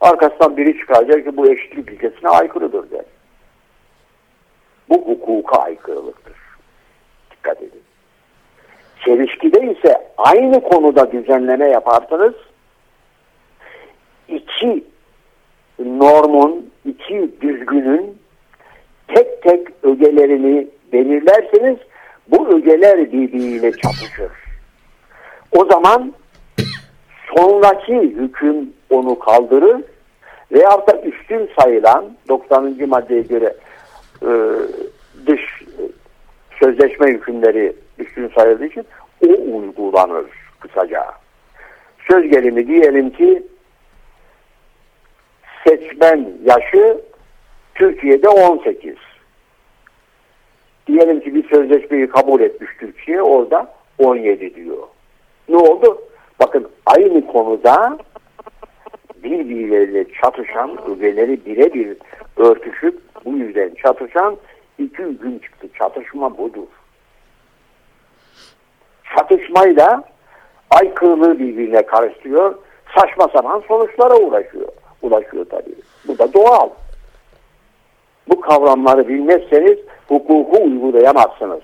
Arkasından biri çıkacak ki bu eşitlik ilkesine aykırıdır der. Bu hukuka aykırılıktır. Dikkat edin. Çelişkide ise aynı konuda düzenleme yaparsanız iki normun, iki düzgünün tek tek ögelerini belirlerseniz bu ögeler birbiriyle çatışır. O zaman sonraki hüküm onu kaldırır veyahut da üstün sayılan 90. maddeye göre e, dış sözleşme hükümleri üstün sayıldığı için o uygulanır kısaca. Söz gelimi diyelim ki seçmen yaşı Türkiye'de 18. Diyelim ki bir sözleşmeyi kabul etmiş Türkiye orada 17 diyor. Ne oldu? Bakın aynı konuda birbirleriyle çatışan, ögeleri birebir örtüşüp bu yüzden çatışan iki gün çıktı. Çatışma budur. Çatışmayla aykırılığı birbirine karıştırıyor. Saçma sapan sonuçlara ulaşıyor. Ulaşıyor tabii. Bu da doğal. Bu kavramları bilmezseniz hukuku uygulayamazsınız.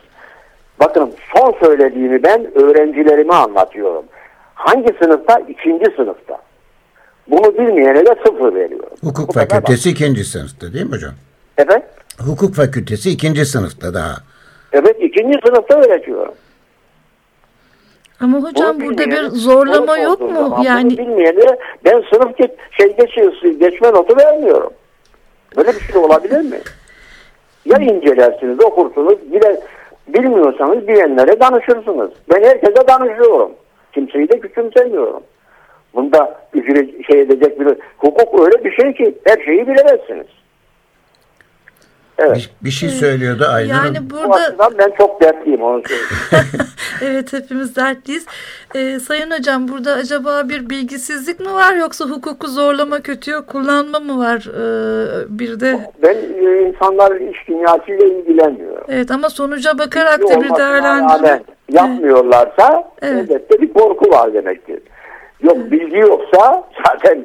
Bakın son söylediğimi ben öğrencilerime anlatıyorum. Hangi sınıfta? İkinci sınıfta. Bunu bilmeyene de sıfır veriyorum. Hukuk Bu fakültesi ikinci sınıfta değil mi hocam? Evet. Hukuk fakültesi ikinci sınıfta daha. Evet ikinci sınıfta öğretiyorum. Ama hocam bunu burada bir zorlama yok mu? Zaman. Yani bilmeyene ben sınıf geç, şey geçiyorsun, geçme notu vermiyorum. Böyle bir şey olabilir mi? Ya incelersiniz, okursunuz, bile bilmiyorsanız bilenlere danışırsınız. Ben herkese danışıyorum. Kimseyi de küçümsemiyorum. Bunda ücret şey edecek bir hukuk öyle bir şey ki her şeyi bilemezsiniz. Evet. Bir, bir şey söylüyordu Aynur Yani burada... O ben çok dertliyim onu (laughs) evet hepimiz dertliyiz. Ee, Sayın Hocam burada acaba bir bilgisizlik mi var yoksa hukuku zorlama kötüye kullanma mı var ee, bir de? Ben e, insanlar iş dünyasıyla ilgilenmiyorum. Evet ama sonuca bakarak da bir değerlendirme. Yapmıyorlarsa evet. elbette bir korku var demektir. Yok evet. bilgi yoksa zaten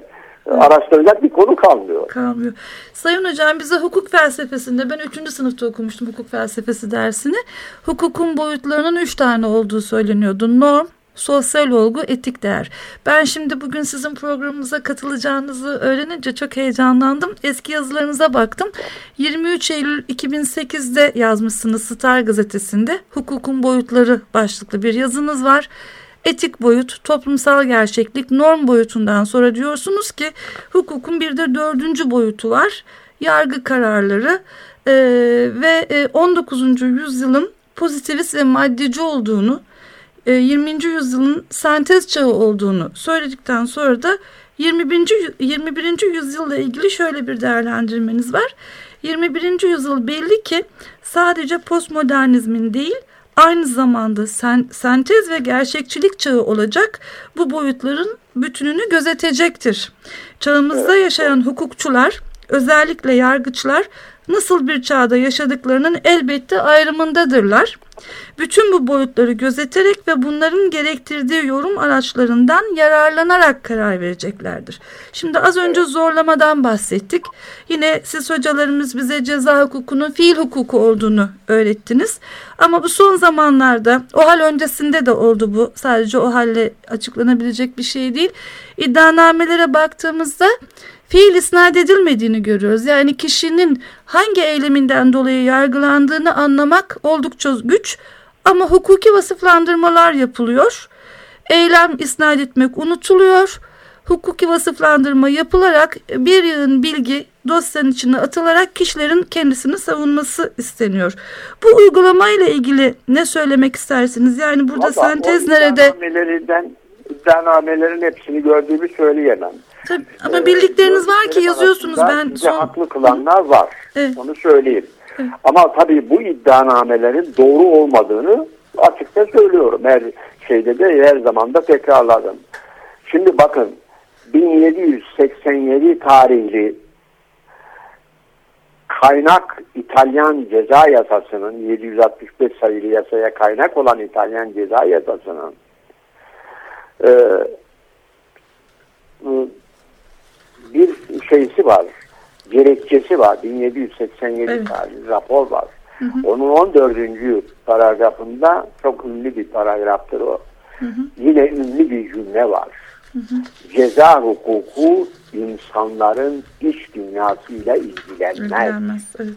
araştıracak bir konu kalmıyor. Kalmıyor. Sayın Hocam bize hukuk felsefesinde ben 3. sınıfta okumuştum hukuk felsefesi dersini. Hukukun boyutlarının 3 tane olduğu söyleniyordu. Norm, sosyal olgu, etik değer. Ben şimdi bugün sizin programımıza katılacağınızı öğrenince çok heyecanlandım. Eski yazılarınıza baktım. 23 Eylül 2008'de yazmışsınız Star gazetesinde. Hukukun boyutları başlıklı bir yazınız var etik boyut, toplumsal gerçeklik, norm boyutundan sonra diyorsunuz ki hukukun bir de dördüncü boyutu var. Yargı kararları e, ve e, 19. yüzyılın pozitivist ve maddeci olduğunu, e, 20. yüzyılın sentez çağı olduğunu söyledikten sonra da 21. 21. yüzyılla ilgili şöyle bir değerlendirmeniz var. 21. yüzyıl belli ki sadece postmodernizmin değil aynı zamanda sen, sentez ve gerçekçilik çağı olacak bu boyutların bütününü gözetecektir. Çağımızda yaşayan hukukçular özellikle yargıçlar nasıl bir çağda yaşadıklarının elbette ayrımındadırlar. Bütün bu boyutları gözeterek ve bunların gerektirdiği yorum araçlarından yararlanarak karar vereceklerdir. Şimdi az önce zorlamadan bahsettik. Yine siz hocalarımız bize ceza hukukunun fiil hukuku olduğunu öğrettiniz. Ama bu son zamanlarda o hal öncesinde de oldu bu. Sadece o halle açıklanabilecek bir şey değil. İddianamelere baktığımızda fiil isnat edilmediğini görüyoruz. Yani kişinin hangi eyleminden dolayı yargılandığını anlamak oldukça güç ama hukuki vasıflandırmalar yapılıyor. Eylem isnat etmek unutuluyor. Hukuki vasıflandırma yapılarak bir yığın bilgi dosyanın içine atılarak kişilerin kendisini savunması isteniyor. Bu uygulamayla ilgili ne söylemek istersiniz? Yani burada Vallahi sentez nerede? İddianamelerin hepsini gördüğümü söyleyemem. Tabii, ama ee, bildikleriniz var ki yazıyorsunuz. Ben son... haklı kılanlar var. Evet. Onu söyleyeyim. Evet. Ama tabii bu iddianamelerin doğru olmadığını açıkça söylüyorum. Her şeyde de her zaman da tekrarladım. Şimdi bakın 1787 tarihli kaynak İtalyan ceza yasasının 765 sayılı yasaya kaynak olan İtalyan ceza yasasının e, bir şeysi var. Gerekçesi var. 1787 evet. tarihli rapor var. Hı hı. Onun 14. paragrafında çok ünlü bir paragraftır o. Hı hı. Yine ünlü bir cümle var. Hı hı. Ceza hukuku insanların iç dünyasıyla ilgilenmez. ilgilenmez evet.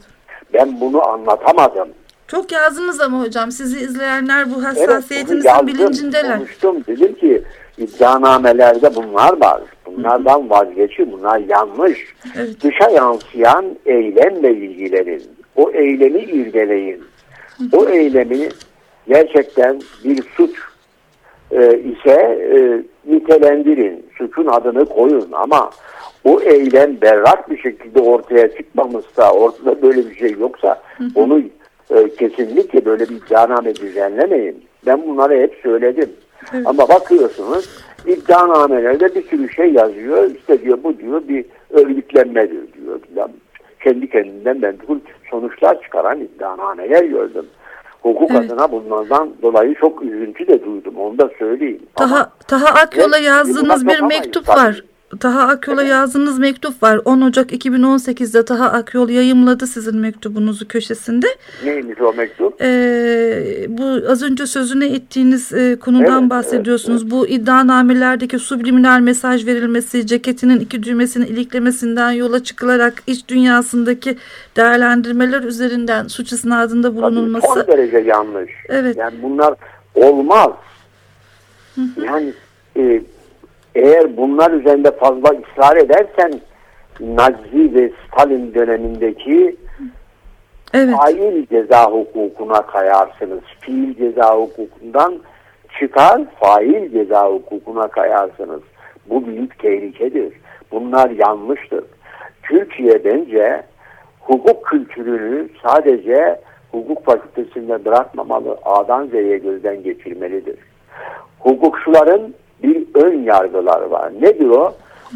Ben bunu anlatamadım. Çok yazdınız ama hocam sizi izleyenler bu hassasiyetinizin evet, bilincindeler. Konuştum dedim ki iddianamelerde bunlar var. Bunlardan vazgeçin. Bunlar yanlış. Evet. Dışa yansıyan eylemle ilgilenin. O eylemi irdeleyin. O eylemi gerçekten bir suç e, ise e, nitelendirin. Suçun adını koyun ama o eylem berrak bir şekilde ortaya çıkmamışsa, ortada böyle bir şey yoksa onu e, kesinlikle böyle bir iddianame düzenlemeyin. Ben bunları hep söyledim. Evet. Ama bakıyorsunuz iddianamelerde bir sürü şey yazıyor. İşte diyor bu diyor bir örgütlenmedir diyor. Kendi kendinden ben sonuçlar çıkaran iddianameler gördüm. Hukuk evet. adına bunlardan dolayı çok üzüntü de duydum. Onu da söyleyeyim. Taha, Ama, Taha Akyol'a yazdığınız bir mektup var. Taha Akyol'a yazdığınız mektup var. 10 Ocak 2018'de Taha Akyol yayımladı sizin mektubunuzu köşesinde. Neymiş o mektup? Ee, bu az önce sözüne ettiğiniz e, konudan evet, bahsediyorsunuz. Evet, evet. Bu iddianamelerdeki subliminal mesaj verilmesi, ceketinin iki düğmesini iliklemesinden yola çıkılarak iç dünyasındaki değerlendirmeler üzerinden suç isnadında bulunulması. Tabii son derece yanlış. Evet. Yani bunlar olmaz. Hı hı. Yani e, eğer bunlar üzerinde fazla ısrar edersen Nazi ve Stalin dönemindeki evet. fail ceza hukukuna kayarsınız. Fiil ceza hukukundan çıkar fail ceza hukukuna kayarsınız. Bu büyük tehlikedir. Bunlar yanlıştır. Türkiye bence hukuk kültürünü sadece hukuk fakültesinde bırakmamalı, A'dan Z'ye gözden geçirmelidir. Hukukçuların bir ön yargıları var. Nedir o?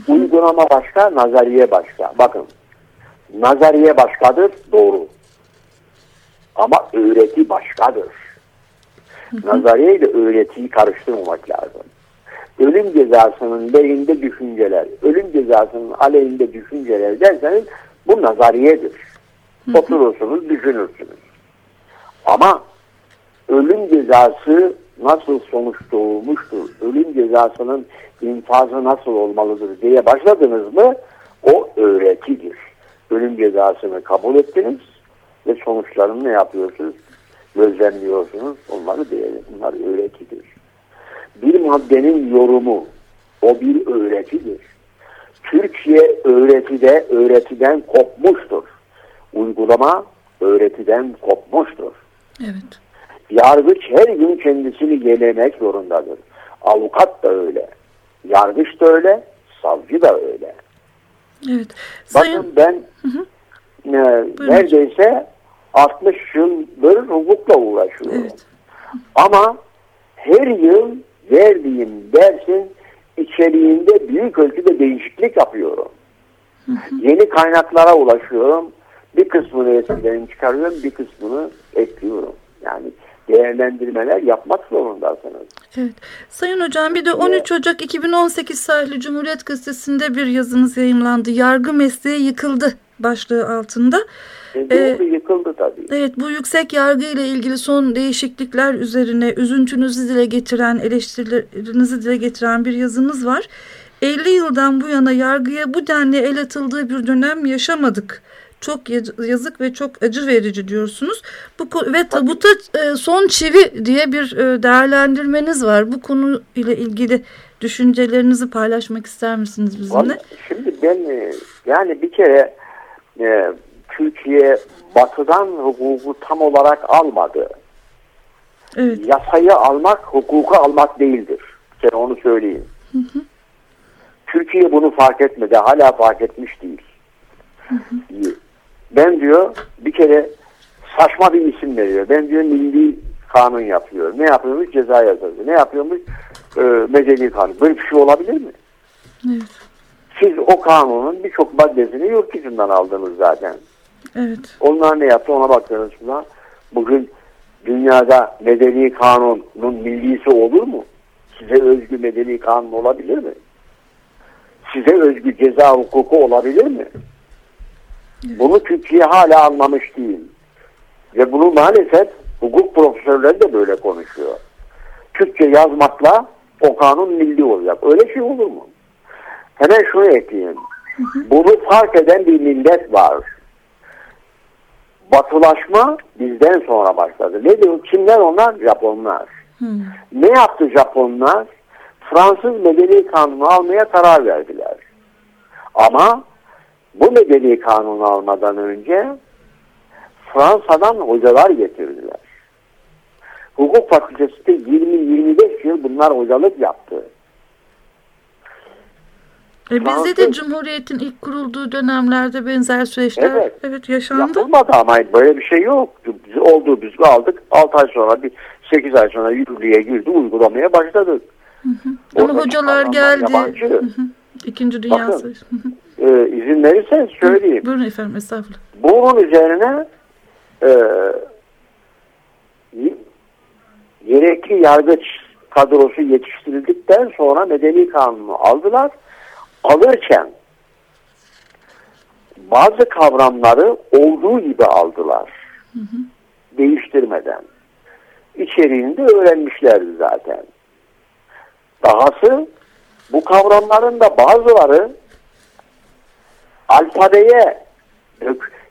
Uygulama başka, nazariye başka. Bakın, nazariye başkadır, doğru. Ama öğreti başkadır. Nazariye ile öğretiyi karıştırmamak lazım. Ölüm cezasının lehinde düşünceler, ölüm cezasının aleyhinde düşünceler derseniz bu nazariyedir. Oturursunuz, düşünürsünüz. Ama ölüm cezası nasıl sonuç doğurmuştur, ölüm cezasının infazı nasıl olmalıdır diye başladınız mı o öğretidir. Ölüm cezasını kabul ettiniz ve sonuçlarını ne yapıyorsunuz? Gözlemliyorsunuz. Onları diyelim. Bunlar öğretidir. Bir maddenin yorumu o bir öğretidir. Türkiye öğretide öğretiden kopmuştur. Uygulama öğretiden kopmuştur. Evet. Yargıç her gün kendisini yenilemek zorundadır. Avukat da öyle. Yargıç da öyle. Savcı da öyle. Evet. Sayın... Bakın ben hı hı. E, neredeyse 60 yıldır hukukla uğraşıyorum. Evet. Ama her yıl verdiğim dersin içeriğinde büyük ölçüde değişiklik yapıyorum. Hı hı. Yeni kaynaklara ulaşıyorum. Bir kısmını eskiden çıkarıyorum, bir kısmını ekliyorum. Yani değerlendirmeler yapmak zorundasınız. Evet. Sayın Hocam bir de 13 Ocak 2018 tarihli Cumhuriyet Gazetesi'nde bir yazınız yayımlandı. Yargı mesleği yıkıldı başlığı altında. E, ee, yıkıldı tabii. Evet bu yüksek yargı ile ilgili son değişiklikler üzerine üzüntünüzü dile getiren, eleştirilerinizi dile getiren bir yazınız var. 50 yıldan bu yana yargıya bu denli el atıldığı bir dönem yaşamadık çok yazık ve çok acı verici diyorsunuz. Bu ve tabuta e, son çivi diye bir e, değerlendirmeniz var. Bu konu ile ilgili düşüncelerinizi paylaşmak ister misiniz bizimle? Şimdi ben e, yani bir kere e, Türkiye batıdan hukuku tam olarak almadı. Evet. Yasayı almak hukuku almak değildir. Ben onu söyleyeyim. Hı hı. Türkiye bunu fark etmedi. Hala fark etmiş değil. Hı hı. Ben diyor bir kere saçma bir isim veriyor. Ben diyor milli kanun yapıyor. Ne yapıyormuş? Ceza yasası. Ne yapıyormuş? Ee, medeni kanun. Böyle bir şey olabilir mi? Evet. Siz o kanunun birçok maddesini yurt dışından aldınız zaten. Evet. Onlar ne yaptı ona baktınız buna. Bugün dünyada medeni kanunun millisi olur mu? Size özgü medeni kanun olabilir mi? Size özgü ceza hukuku olabilir mi? Bunu Türkiye hala anlamış değil. Ve bunu maalesef hukuk profesörleri de böyle konuşuyor. Türkçe yazmakla o kanun milli olacak. Öyle şey olur mu? Hemen şunu ekleyeyim. Bunu fark eden bir millet var. Batılaşma bizden sonra başladı. Ne diyor? Kimler onlar? Japonlar. Hmm. Ne yaptı Japonlar? Fransız medeni kanunu almaya karar verdiler. Ama bu medeni kanunu almadan önce Fransa'dan hocalar getirdiler. Hukuk fakültesi de 20-25 yıl bunlar hocalık yaptı. E Fransız, bizde de Cumhuriyet'in ilk kurulduğu dönemlerde benzer süreçler evet, evet yaşandı. Yapılmadı ama böyle bir şey yok. Olduğu biz aldık 6 ay sonra bir 8 ay sonra yürürlüğe girdi uygulamaya başladık. Hı hı. Ama hocalar geldi. Yabancı. Hı hı. İkinci Dünya Savaşı e, izin verirseniz söyleyeyim. Buyurun efendim estağfurullah. Bunun üzerine e, gerekli yargıç kadrosu yetiştirildikten sonra medeni kanunu aldılar. Alırken bazı kavramları olduğu gibi aldılar. Hı hı. Değiştirmeden. İçeriğini de öğrenmişlerdi zaten. Dahası bu kavramların da bazıları alfabeye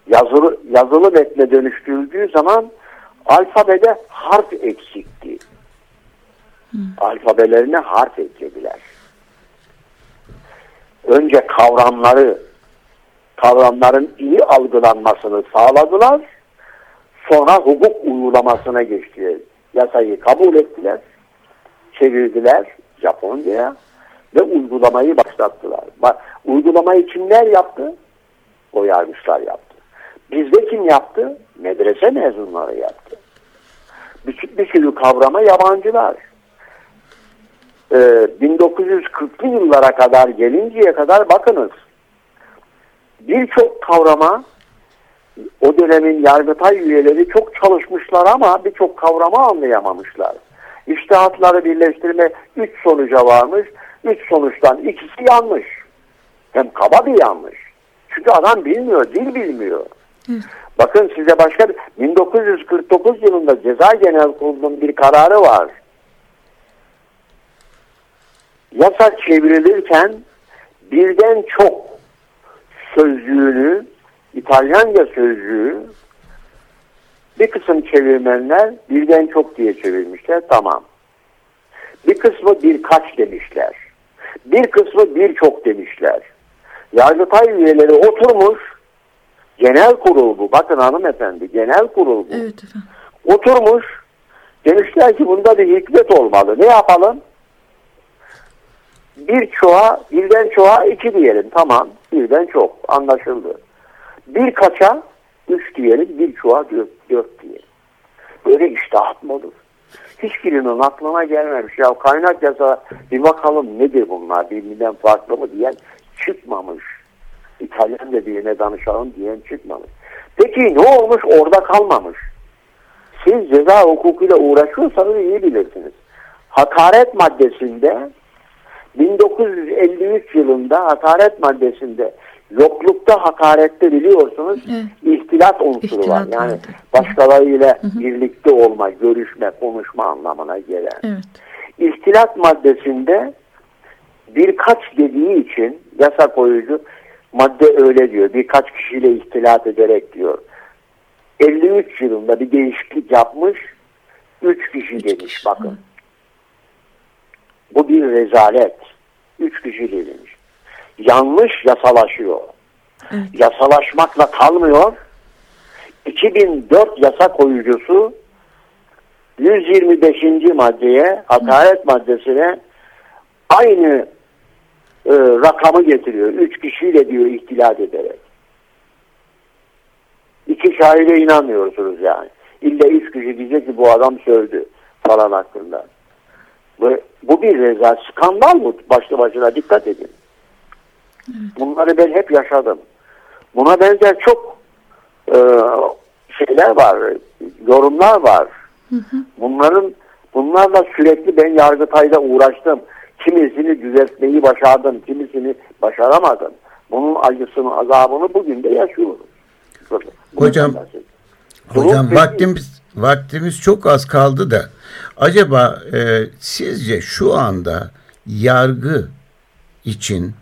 yazılı, yazılı metne dönüştürüldüğü zaman alfabede harf eksikti. Hmm. Alfabelerine harf eklediler. Önce kavramları kavramların iyi algılanmasını sağladılar. Sonra hukuk uygulamasına geçtiler. Yasayı kabul ettiler. Çevirdiler Japonca'ya. Ve uygulamayı başlattılar. Uygulamayı kimler yaptı? O yargıçlar yaptı. Bizde kim yaptı? Medrese mezunları yaptı. Bir, bir sürü kavrama yabancılar. Ee, 1940'lı yıllara kadar gelinceye kadar bakınız. Birçok kavrama o dönemin Yargıtay üyeleri çok çalışmışlar ama birçok kavrama anlayamamışlar. İştihatları birleştirme üç sonuca varmış. Üç sonuçtan ikisi yanlış. Hem kaba bir yanlış. Çünkü adam bilmiyor, dil bilmiyor. Hı. Bakın size başka bir 1949 yılında Ceza Genel Kurulu'nun bir kararı var. Yasa çevrilirken birden çok sözcüğünü İtalyanca sözcüğü bir kısım çevirmenler birden çok diye çevirmişler. Tamam. Bir kısmı birkaç demişler. Bir kısmı birçok demişler. Yargıtay üyeleri oturmuş genel kurul bu. Bakın hanımefendi genel kurul bu. Evet efendim. Oturmuş demişler ki bunda bir hikmet olmalı. Ne yapalım? Bir çoğa, birden çoğa iki diyelim. Tamam. Birden çok. Anlaşıldı. Bir kaça üç diyelim. Bir çoğa dört, dört diyelim. Böyle iştahat mı olur? Hiçbirinin aklına gelmemiş. Ya kaynak yasa bir bakalım nedir bunlar birbirinden farklı mı diyen çıkmamış. İtalyan dediğine danışalım diyen çıkmamış. Peki ne olmuş orada kalmamış. Siz ceza hukukuyla uğraşıyorsanız iyi bilirsiniz. Hakaret maddesinde 1953 yılında hakaret maddesinde yoklukta hakarette biliyorsunuz evet. ihtilat unsuru ihtilat var. Yani vardı. başkalarıyla hı hı. birlikte olma, görüşme, konuşma anlamına gelen. Evet. İhtilat maddesinde birkaç dediği için yasa koyucu madde öyle diyor. Birkaç kişiyle ihtilat ederek diyor. 53 yılında bir değişiklik yapmış. 3 kişi üç demiş kişi. bakın. Hı. Bu bir rezalet. Üç kişi denilmiş. Yanlış yasalaşıyor. Evet. Yasalaşmakla kalmıyor. 2004 yasa koyucusu 125. maddeye, hakaret maddesine aynı e, rakamı getiriyor. Üç kişiyle diyor ihtilal ederek. İki şahide inanmıyorsunuz yani. İlle üç kişi diyecek ki bu adam sövdü falan hakkında. Bu, bu bir reza, skandal mı başlı başına dikkat edin. Bunları ben hep yaşadım. Buna benzer çok e, şeyler var, yorumlar var. Bunların bunlarla sürekli ben Yargıtay'da uğraştım. Kimisini düzeltmeyi başardım, kimisini başaramadım. Bunun acısını, azabını bugün de yaşıyoruz. Hocam, hocam vaktimiz vaktimiz çok az kaldı da acaba e, sizce şu anda yargı için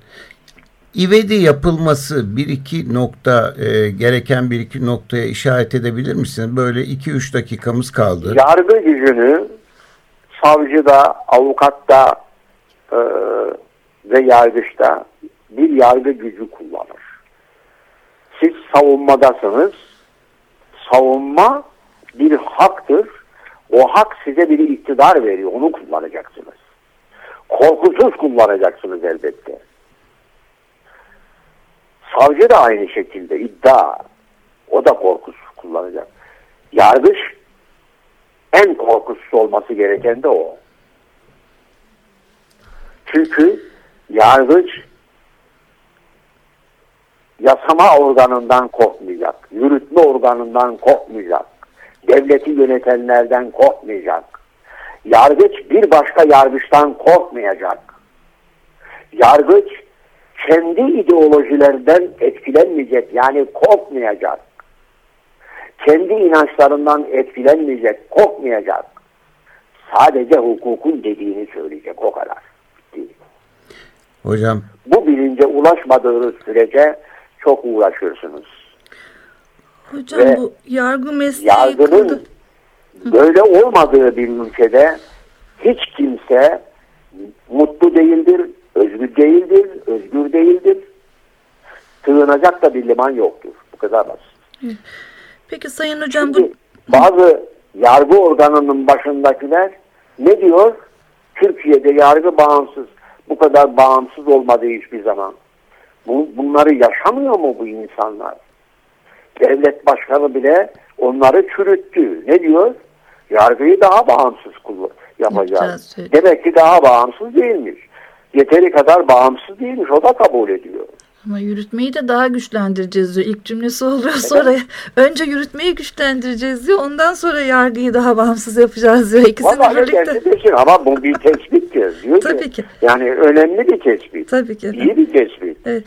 İvedi yapılması bir iki nokta e, gereken bir iki noktaya işaret edebilir misiniz? Böyle iki üç dakikamız kaldı. Yargı gücünü savcıda, avukatta e, ve yargıçta bir yargı gücü kullanır. Siz savunmadasınız. Savunma bir haktır. O hak size bir iktidar veriyor. Onu kullanacaksınız. Korkusuz kullanacaksınız elbette. Savcı da aynı şekilde iddia. O da korkusuz kullanacak. Yargıç en korkusuz olması gereken de o. Çünkü yargıç yasama organından korkmayacak, yürütme organından korkmayacak, devleti yönetenlerden korkmayacak. Yargıç bir başka yargıçtan korkmayacak. Yargıç kendi ideolojilerden etkilenmeyecek yani korkmayacak. Kendi inançlarından etkilenmeyecek, korkmayacak. Sadece hukukun dediğini söyleyecek o kadar. Hocam. Bu bilince ulaşmadığınız sürece çok uğraşırsınız. Hocam Ve bu yargı mesleği yargının kıldı. böyle olmadığı bir ülkede hiç kimse mutlu değildir, özgür değildir, özgür değildir. Sığınacak da bir liman yoktur. Bu kadar basit. Peki Sayın Hocam Şimdi, bu... Bazı yargı organının başındakiler ne diyor? Türkiye'de yargı bağımsız. Bu kadar bağımsız olmadı hiçbir zaman. Bu, bunları yaşamıyor mu bu insanlar? Devlet başkanı bile onları çürüttü. Ne diyor? Yargıyı daha bağımsız yapacağız. Demek ki daha bağımsız değilmiş. Yeteri kadar bağımsız değilmiş. O da kabul ediyor. Ama yürütmeyi de daha güçlendireceğiz diyor. İlk cümlesi oluyor. Sonra önce yürütmeyi güçlendireceğiz diyor. Ondan sonra yargıyı daha bağımsız yapacağız diyor. İkisini Vallahi birlikte. Desin, ama bu bir tespittir. Diyor Tabii ki. ki. Yani önemli bir tespit. Tabii ki. İyi bir tespit. Evet.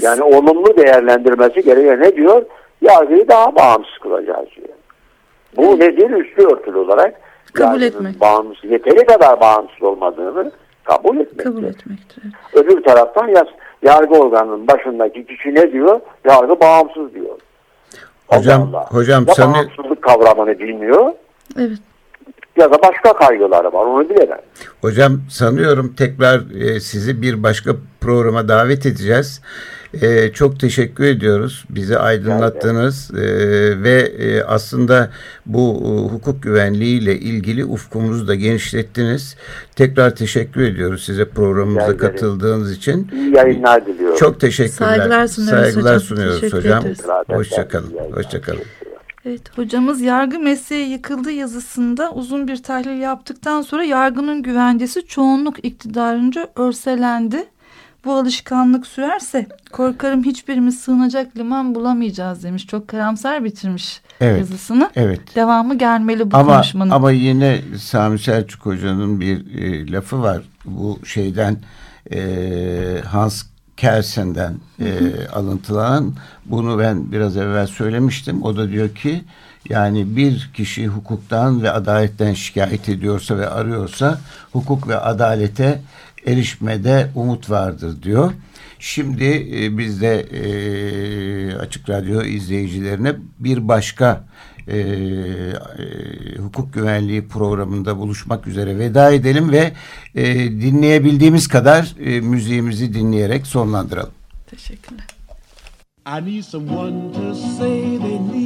Yani olumlu değerlendirmesi gerekiyor. Ne diyor? Yargıyı daha bağımsız kılacağız diyor. Bu evet. nedir? Üstü örtülü olarak kabul etmek. Bağımsız, yeteri kadar bağımsız olmadığını kabul etmektir. Kabul etmektir. Öbür taraftan yaz, yargı organının başındaki kişi ne diyor? Yargı bağımsız diyor. Hocam, Allah hocam ya sanı... bağımsızlık kavramını bilmiyor. Evet. Ya da başka kaygıları var onu bilemem. Hocam sanıyorum tekrar e, sizi bir başka programa davet edeceğiz. E, çok teşekkür ediyoruz. Bizi aydınlattınız e, ve e, aslında bu e, hukuk güvenliği ile ilgili ufkumuzu da genişlettiniz. Tekrar teşekkür ediyoruz size programımıza katıldığınız için. İyi yayınlar diliyorum. Çok teşekkürler. Saygılar sunuyoruz Saygılar hocam. sunuyoruz hocam. Hoşçakalın. Hoşçakalın. Evet hocamız yargı mesleği yıkıldı yazısında uzun bir tahlil yaptıktan sonra yargının güvencesi çoğunluk iktidarınca örselendi bu alışkanlık sürerse korkarım hiçbirimiz sığınacak liman bulamayacağız demiş. Çok karamsar bitirmiş evet, yazısını. Evet. Devamı gelmeli bu ama, konuşmanın. Ama yine Sami Selçuk Hoca'nın bir e, lafı var. Bu şeyden e, Hans Kelsen'den e, alıntılanan bunu ben biraz evvel söylemiştim. O da diyor ki yani bir kişi hukuktan ve adaletten şikayet ediyorsa ve arıyorsa hukuk ve adalete erişmede umut vardır diyor. Şimdi e, biz de e, Açık Radyo izleyicilerine bir başka e, e, hukuk güvenliği programında buluşmak üzere veda edelim ve e, dinleyebildiğimiz kadar e, müziğimizi dinleyerek sonlandıralım. Teşekkürler. I need someone to say they need